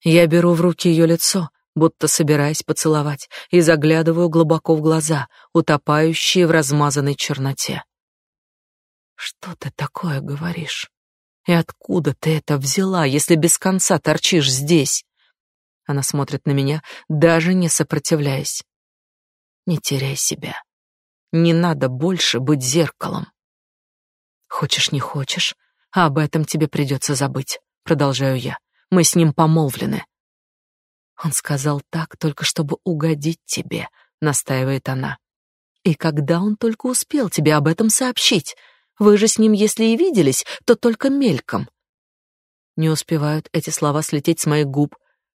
Я беру в руки ее лицо, будто собираясь поцеловать, и заглядываю глубоко в глаза, утопающие в размазанной черноте. Что ты такое говоришь? И откуда ты это взяла, если без конца торчишь здесь? Она смотрит на меня, даже не сопротивляясь. Не теряй себя. Не надо больше быть зеркалом. Хочешь, не хочешь, а об этом тебе придется забыть, продолжаю я. Мы с ним помолвлены. Он сказал так только чтобы угодить тебе, настаивает она. И когда он только успел тебе об этом сообщить? Вы же с ним, если и виделись, то только мельком. Не успевают эти слова слететь с моих губ,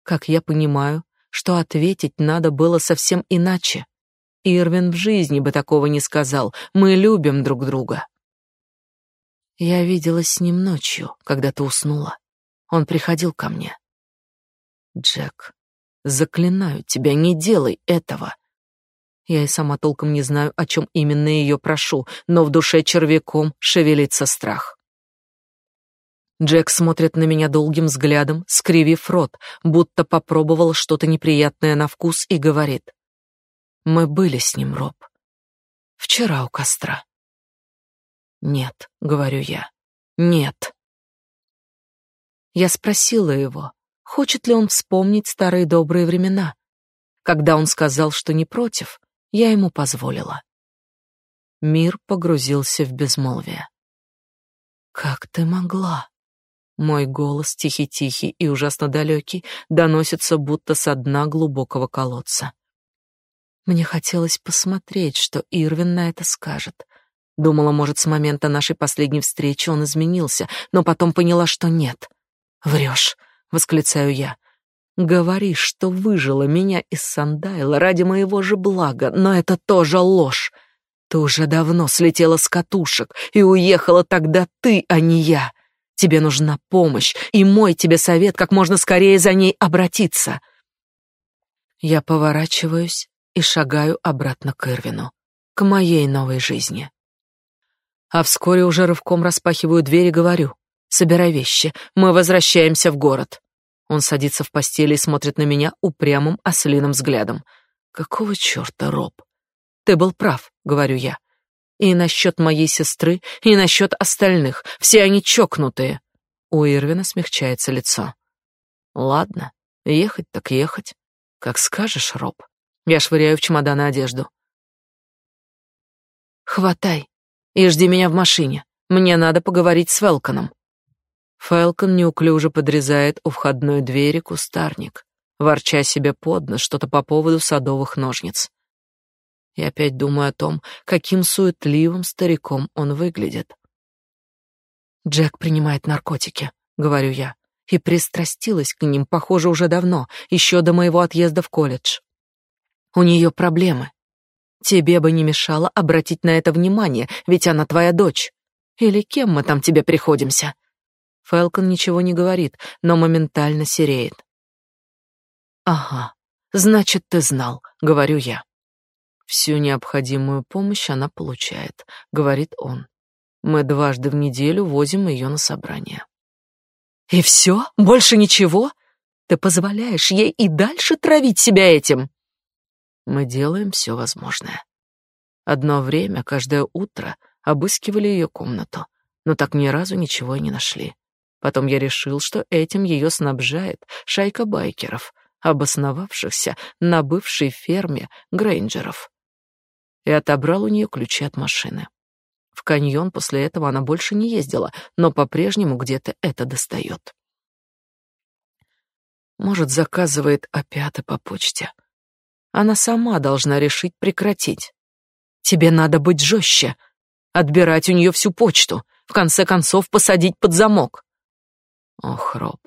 как я понимаю, что ответить надо было совсем иначе. Ирвин в жизни бы такого не сказал. Мы любим друг друга. Я виделась с ним ночью, когда ты уснула. Он приходил ко мне. Джек, Заклинаю тебя, не делай этого. Я и сама толком не знаю, о чем именно ее прошу, но в душе червяком шевелится страх. Джек смотрит на меня долгим взглядом, скривив рот, будто попробовал что-то неприятное на вкус и говорит. «Мы были с ним, Роб. Вчера у костра». «Нет», — говорю я, — «нет». Я спросила его, хочет ли он вспомнить старые добрые времена. Когда он сказал, что не против, я ему позволила. Мир погрузился в безмолвие. «Как ты могла?» Мой голос, тихий-тихий и ужасно далекий, доносится будто со дна глубокого колодца. Мне хотелось посмотреть, что Ирвин на это скажет. Думала, может, с момента нашей последней встречи он изменился, но потом поняла, что нет. «Врешь», — восклицаю я. «Говоришь, что выжила меня из Сандайла ради моего же блага, но это тоже ложь. Ты уже давно слетела с катушек и уехала тогда ты, а не я. Тебе нужна помощь, и мой тебе совет как можно скорее за ней обратиться. Я поворачиваюсь и шагаю обратно к Ирвину, к моей новой жизни. А вскоре уже рывком распахиваю дверь и говорю: "Собирай вещи, мы возвращаемся в город". Он садится в постели и смотрит на меня упрямым ослиным взглядом. Какого чёрта, Роб? Ты был прав, говорю я. И насчет моей сестры, и насчет остальных. Все они чокнутые. У Ирвина смягчается лицо. Ладно, ехать так ехать. Как скажешь, Роб. Я швыряю в чемоданы одежду. Хватай и жди меня в машине. Мне надо поговорить с Велконом. Фелкон неуклюже подрезает у входной двери кустарник, ворча себе под нос что-то по поводу садовых ножниц. И опять думаю о том, каким суетливым стариком он выглядит. Джек принимает наркотики, говорю я, и пристрастилась к ним, похоже, уже давно, еще до моего отъезда в колледж. У нее проблемы. Тебе бы не мешало обратить на это внимание, ведь она твоя дочь. Или кем мы там тебе приходимся? Фелкон ничего не говорит, но моментально сереет. Ага. Значит, ты знал, говорю я. Всю необходимую помощь она получает, говорит он. Мы дважды в неделю возим ее на собрание. И все? Больше ничего? Ты позволяешь ей и дальше травить себя этим? Мы делаем все возможное. Одно время, каждое утро, обыскивали ее комнату, но так ни разу ничего и не нашли. Потом я решил, что этим ее снабжает шайка байкеров, обосновавшихся на бывшей ферме Грейнджеров и отобрал у нее ключи от машины. В каньон после этого она больше не ездила, но по-прежнему где-то это достает. Может, заказывает опяты по почте. Она сама должна решить прекратить. Тебе надо быть жестче, отбирать у нее всю почту, в конце концов посадить под замок. Ох, Роб,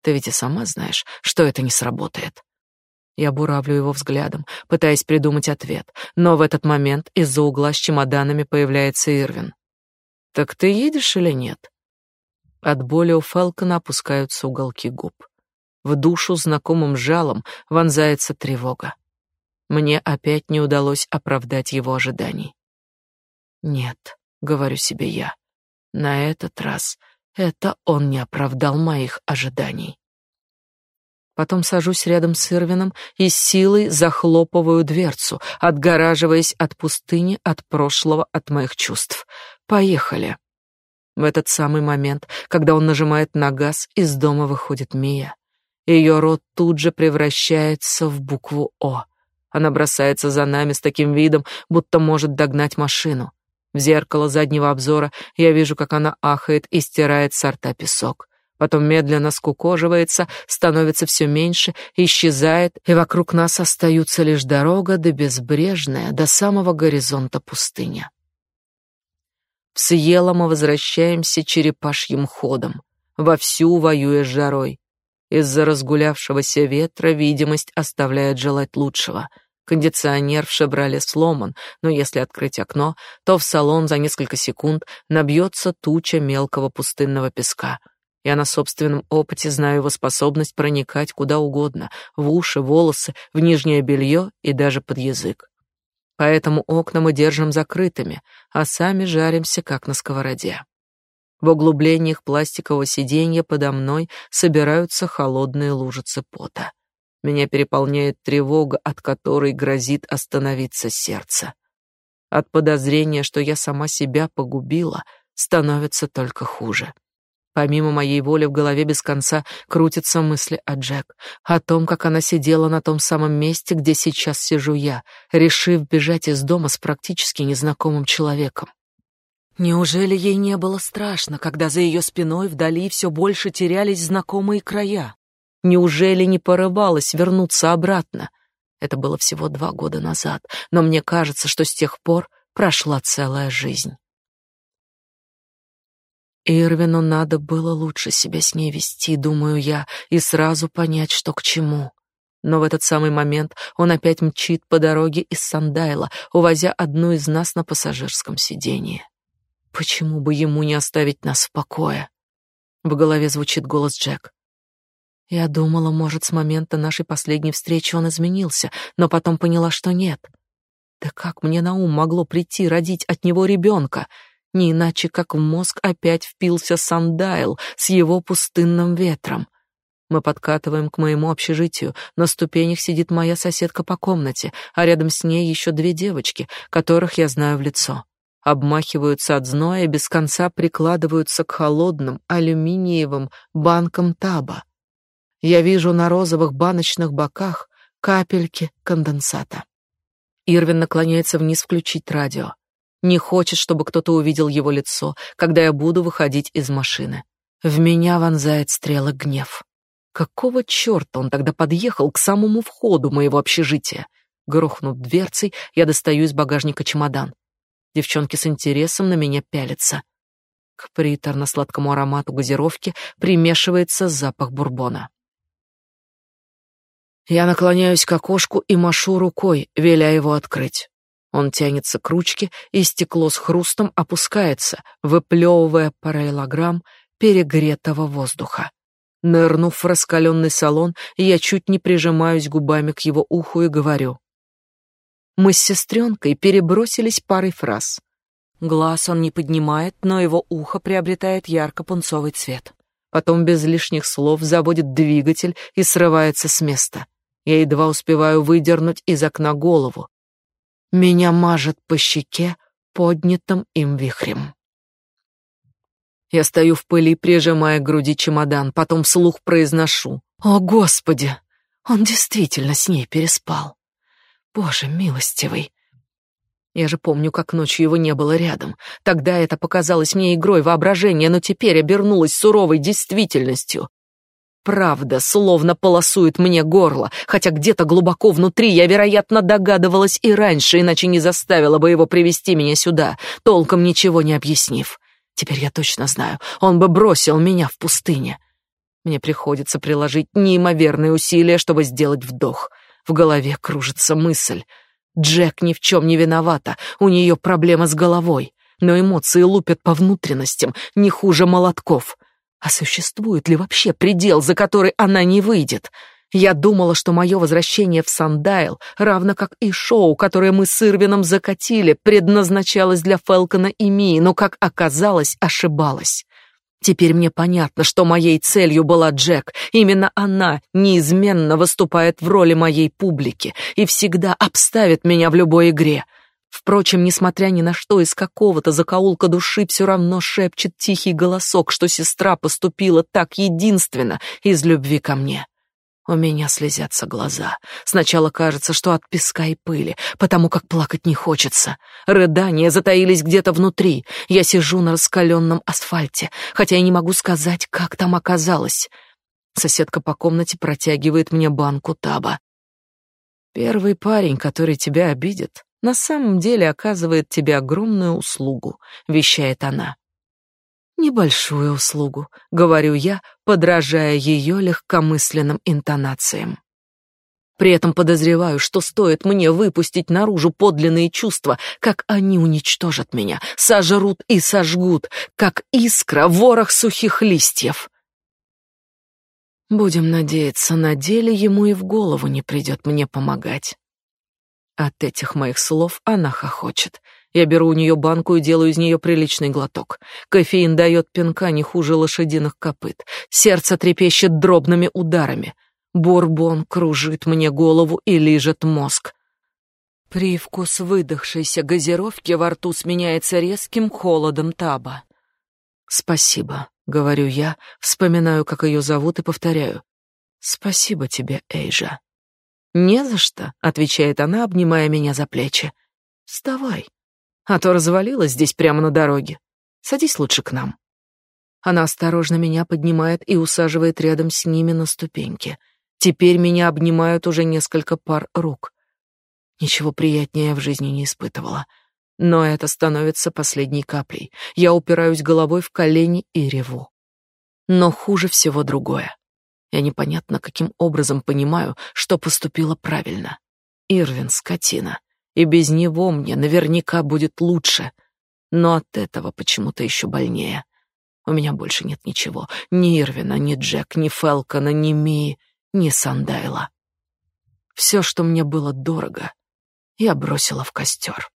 ты ведь и сама знаешь, что это не сработает. Я буравлю его взглядом, пытаясь придумать ответ, но в этот момент из-за угла с чемоданами появляется Ирвин. «Так ты едешь или нет?» От боли у Фелкона опускаются уголки губ. В душу знакомым жалом вонзается тревога. Мне опять не удалось оправдать его ожиданий. «Нет», — говорю себе я, — «на этот раз это он не оправдал моих ожиданий». Потом сажусь рядом с Ирвином и с силой захлопываю дверцу, отгораживаясь от пустыни, от прошлого, от моих чувств. Поехали. В этот самый момент, когда он нажимает на газ, из дома выходит Мия. Ее рот тут же превращается в букву «О». Она бросается за нами с таким видом, будто может догнать машину. В зеркало заднего обзора я вижу, как она ахает и стирает с рта песок потом медленно скукоживается, становится все меньше, исчезает, и вокруг нас остаются лишь дорога да безбрежная до самого горизонта пустыня. В Сиела мы возвращаемся черепашьим ходом, вовсю воюя с жарой. Из-за разгулявшегося ветра видимость оставляет желать лучшего. Кондиционер в «Шевроле» сломан, но если открыть окно, то в салон за несколько секунд набьется туча мелкого пустынного песка — я на собственном опыте знаю его способность проникать куда угодно, в уши, волосы, в нижнее белье и даже под язык. Поэтому окна мы держим закрытыми, а сами жаримся, как на сковороде. В углублениях пластикового сиденья подо мной собираются холодные лужицы пота. Меня переполняет тревога, от которой грозит остановиться сердце. От подозрения, что я сама себя погубила, становится только хуже. Помимо моей воли в голове без конца крутятся мысли о Джек, о том, как она сидела на том самом месте, где сейчас сижу я, решив бежать из дома с практически незнакомым человеком. Неужели ей не было страшно, когда за ее спиной вдали все больше терялись знакомые края? Неужели не порывалась вернуться обратно? Это было всего два года назад, но мне кажется, что с тех пор прошла целая жизнь. Ирвину надо было лучше себя с ней вести, думаю я, и сразу понять, что к чему. Но в этот самый момент он опять мчит по дороге из Сандайла, увозя одну из нас на пассажирском сиденье. Почему бы ему не оставить нас в покое? В голове звучит голос Джек. Я думала, может, с момента нашей последней встречи он изменился, но потом поняла, что нет. Да как мне на ум могло прийти родить от него ребенка? Не иначе, как в мозг опять впился Сандайл с его пустынным ветром. Мы подкатываем к моему общежитию. На ступенях сидит моя соседка по комнате, а рядом с ней еще две девочки, которых я знаю в лицо. Обмахиваются от зноя и без конца прикладываются к холодным алюминиевым банкам таба. Я вижу на розовых баночных боках капельки конденсата. Ирвин наклоняется вниз включить радио. Не хочет, чтобы кто-то увидел его лицо, когда я буду выходить из машины. В меня вонзает стрела гнев. Какого черта он тогда подъехал к самому входу моего общежития? Грохнув дверцей, я достаю из багажника чемодан. Девчонки с интересом на меня пялятся. К приторно-сладкому аромату газировки примешивается запах бурбона. Я наклоняюсь к окошку и машу рукой, веля его открыть. Он тянется к ручке, и стекло с хрустом опускается, выплевывая параллелограмм перегретого воздуха. Нырнув в раскаленный салон, я чуть не прижимаюсь губами к его уху и говорю. Мы с сестренкой перебросились парой фраз. Глаз он не поднимает, но его ухо приобретает ярко-пунцовый цвет. Потом без лишних слов заводит двигатель и срывается с места. Я едва успеваю выдернуть из окна голову. Меня мажет по щеке поднятым им вихрем. Я стою в пыли, прижимая к груди чемодан, потом вслух произношу. «О, Господи! Он действительно с ней переспал! Боже милостивый!» Я же помню, как ночью его не было рядом. Тогда это показалось мне игрой воображения, но теперь обернулось суровой действительностью. Правда словно полосует мне горло, хотя где-то глубоко внутри я, вероятно, догадывалась и раньше, иначе не заставила бы его привести меня сюда, толком ничего не объяснив. Теперь я точно знаю, он бы бросил меня в пустыне. Мне приходится приложить неимоверные усилия, чтобы сделать вдох. В голове кружится мысль. Джек ни в чем не виновата, у нее проблема с головой, но эмоции лупят по внутренностям не хуже молотков. А существует ли вообще предел, за который она не выйдет? Я думала, что мое возвращение в Сандайл, равно как и шоу, которое мы с Ирвином закатили, предназначалось для Фелкона и Мии, но, как оказалось, ошибалась. Теперь мне понятно, что моей целью была Джек. Именно она неизменно выступает в роли моей публики и всегда обставит меня в любой игре. Впрочем, несмотря ни на что, из какого-то закоулка души все равно шепчет тихий голосок, что сестра поступила так единственно из любви ко мне. У меня слезятся глаза. Сначала кажется, что от песка и пыли, потому как плакать не хочется. Рыдания затаились где-то внутри. Я сижу на раскаленном асфальте, хотя я не могу сказать, как там оказалось. Соседка по комнате протягивает мне банку таба. Первый парень, который тебя обидит, на самом деле оказывает тебе огромную услугу, вещает она. Небольшую услугу, говорю я, подражая ее легкомысленным интонациям. При этом подозреваю, что стоит мне выпустить наружу подлинные чувства, как они уничтожат меня, сожрут и сожгут, как искра ворох сухих листьев. Будем надеяться, на деле ему и в голову не придет мне помогать. От этих моих слов она хохочет. Я беру у нее банку и делаю из нее приличный глоток. Кофеин дает пинка не хуже лошадиных копыт. Сердце трепещет дробными ударами. Бурбон кружит мне голову и лижет мозг. Привкус выдохшейся газировки во рту сменяется резким холодом таба. «Спасибо», — говорю я, вспоминаю, как ее зовут, и повторяю. «Спасибо тебе, Эйжа». «Не за что», — отвечает она, обнимая меня за плечи. «Вставай, а то развалилась здесь прямо на дороге. Садись лучше к нам». Она осторожно меня поднимает и усаживает рядом с ними на ступеньки. Теперь меня обнимают уже несколько пар рук. Ничего приятнее я в жизни не испытывала. Но это становится последней каплей. Я упираюсь головой в колени и реву. Но хуже всего другое. Я непонятно каким образом понимаю, что поступила правильно. Ирвин — скотина и без него мне наверняка будет лучше. Но от этого почему-то еще больнее. У меня больше нет ничего. Ни Ирвина, ни Джек, ни Фелкона, ни Мии, ни Сандайла. Все, что мне было дорого, я бросила в костер.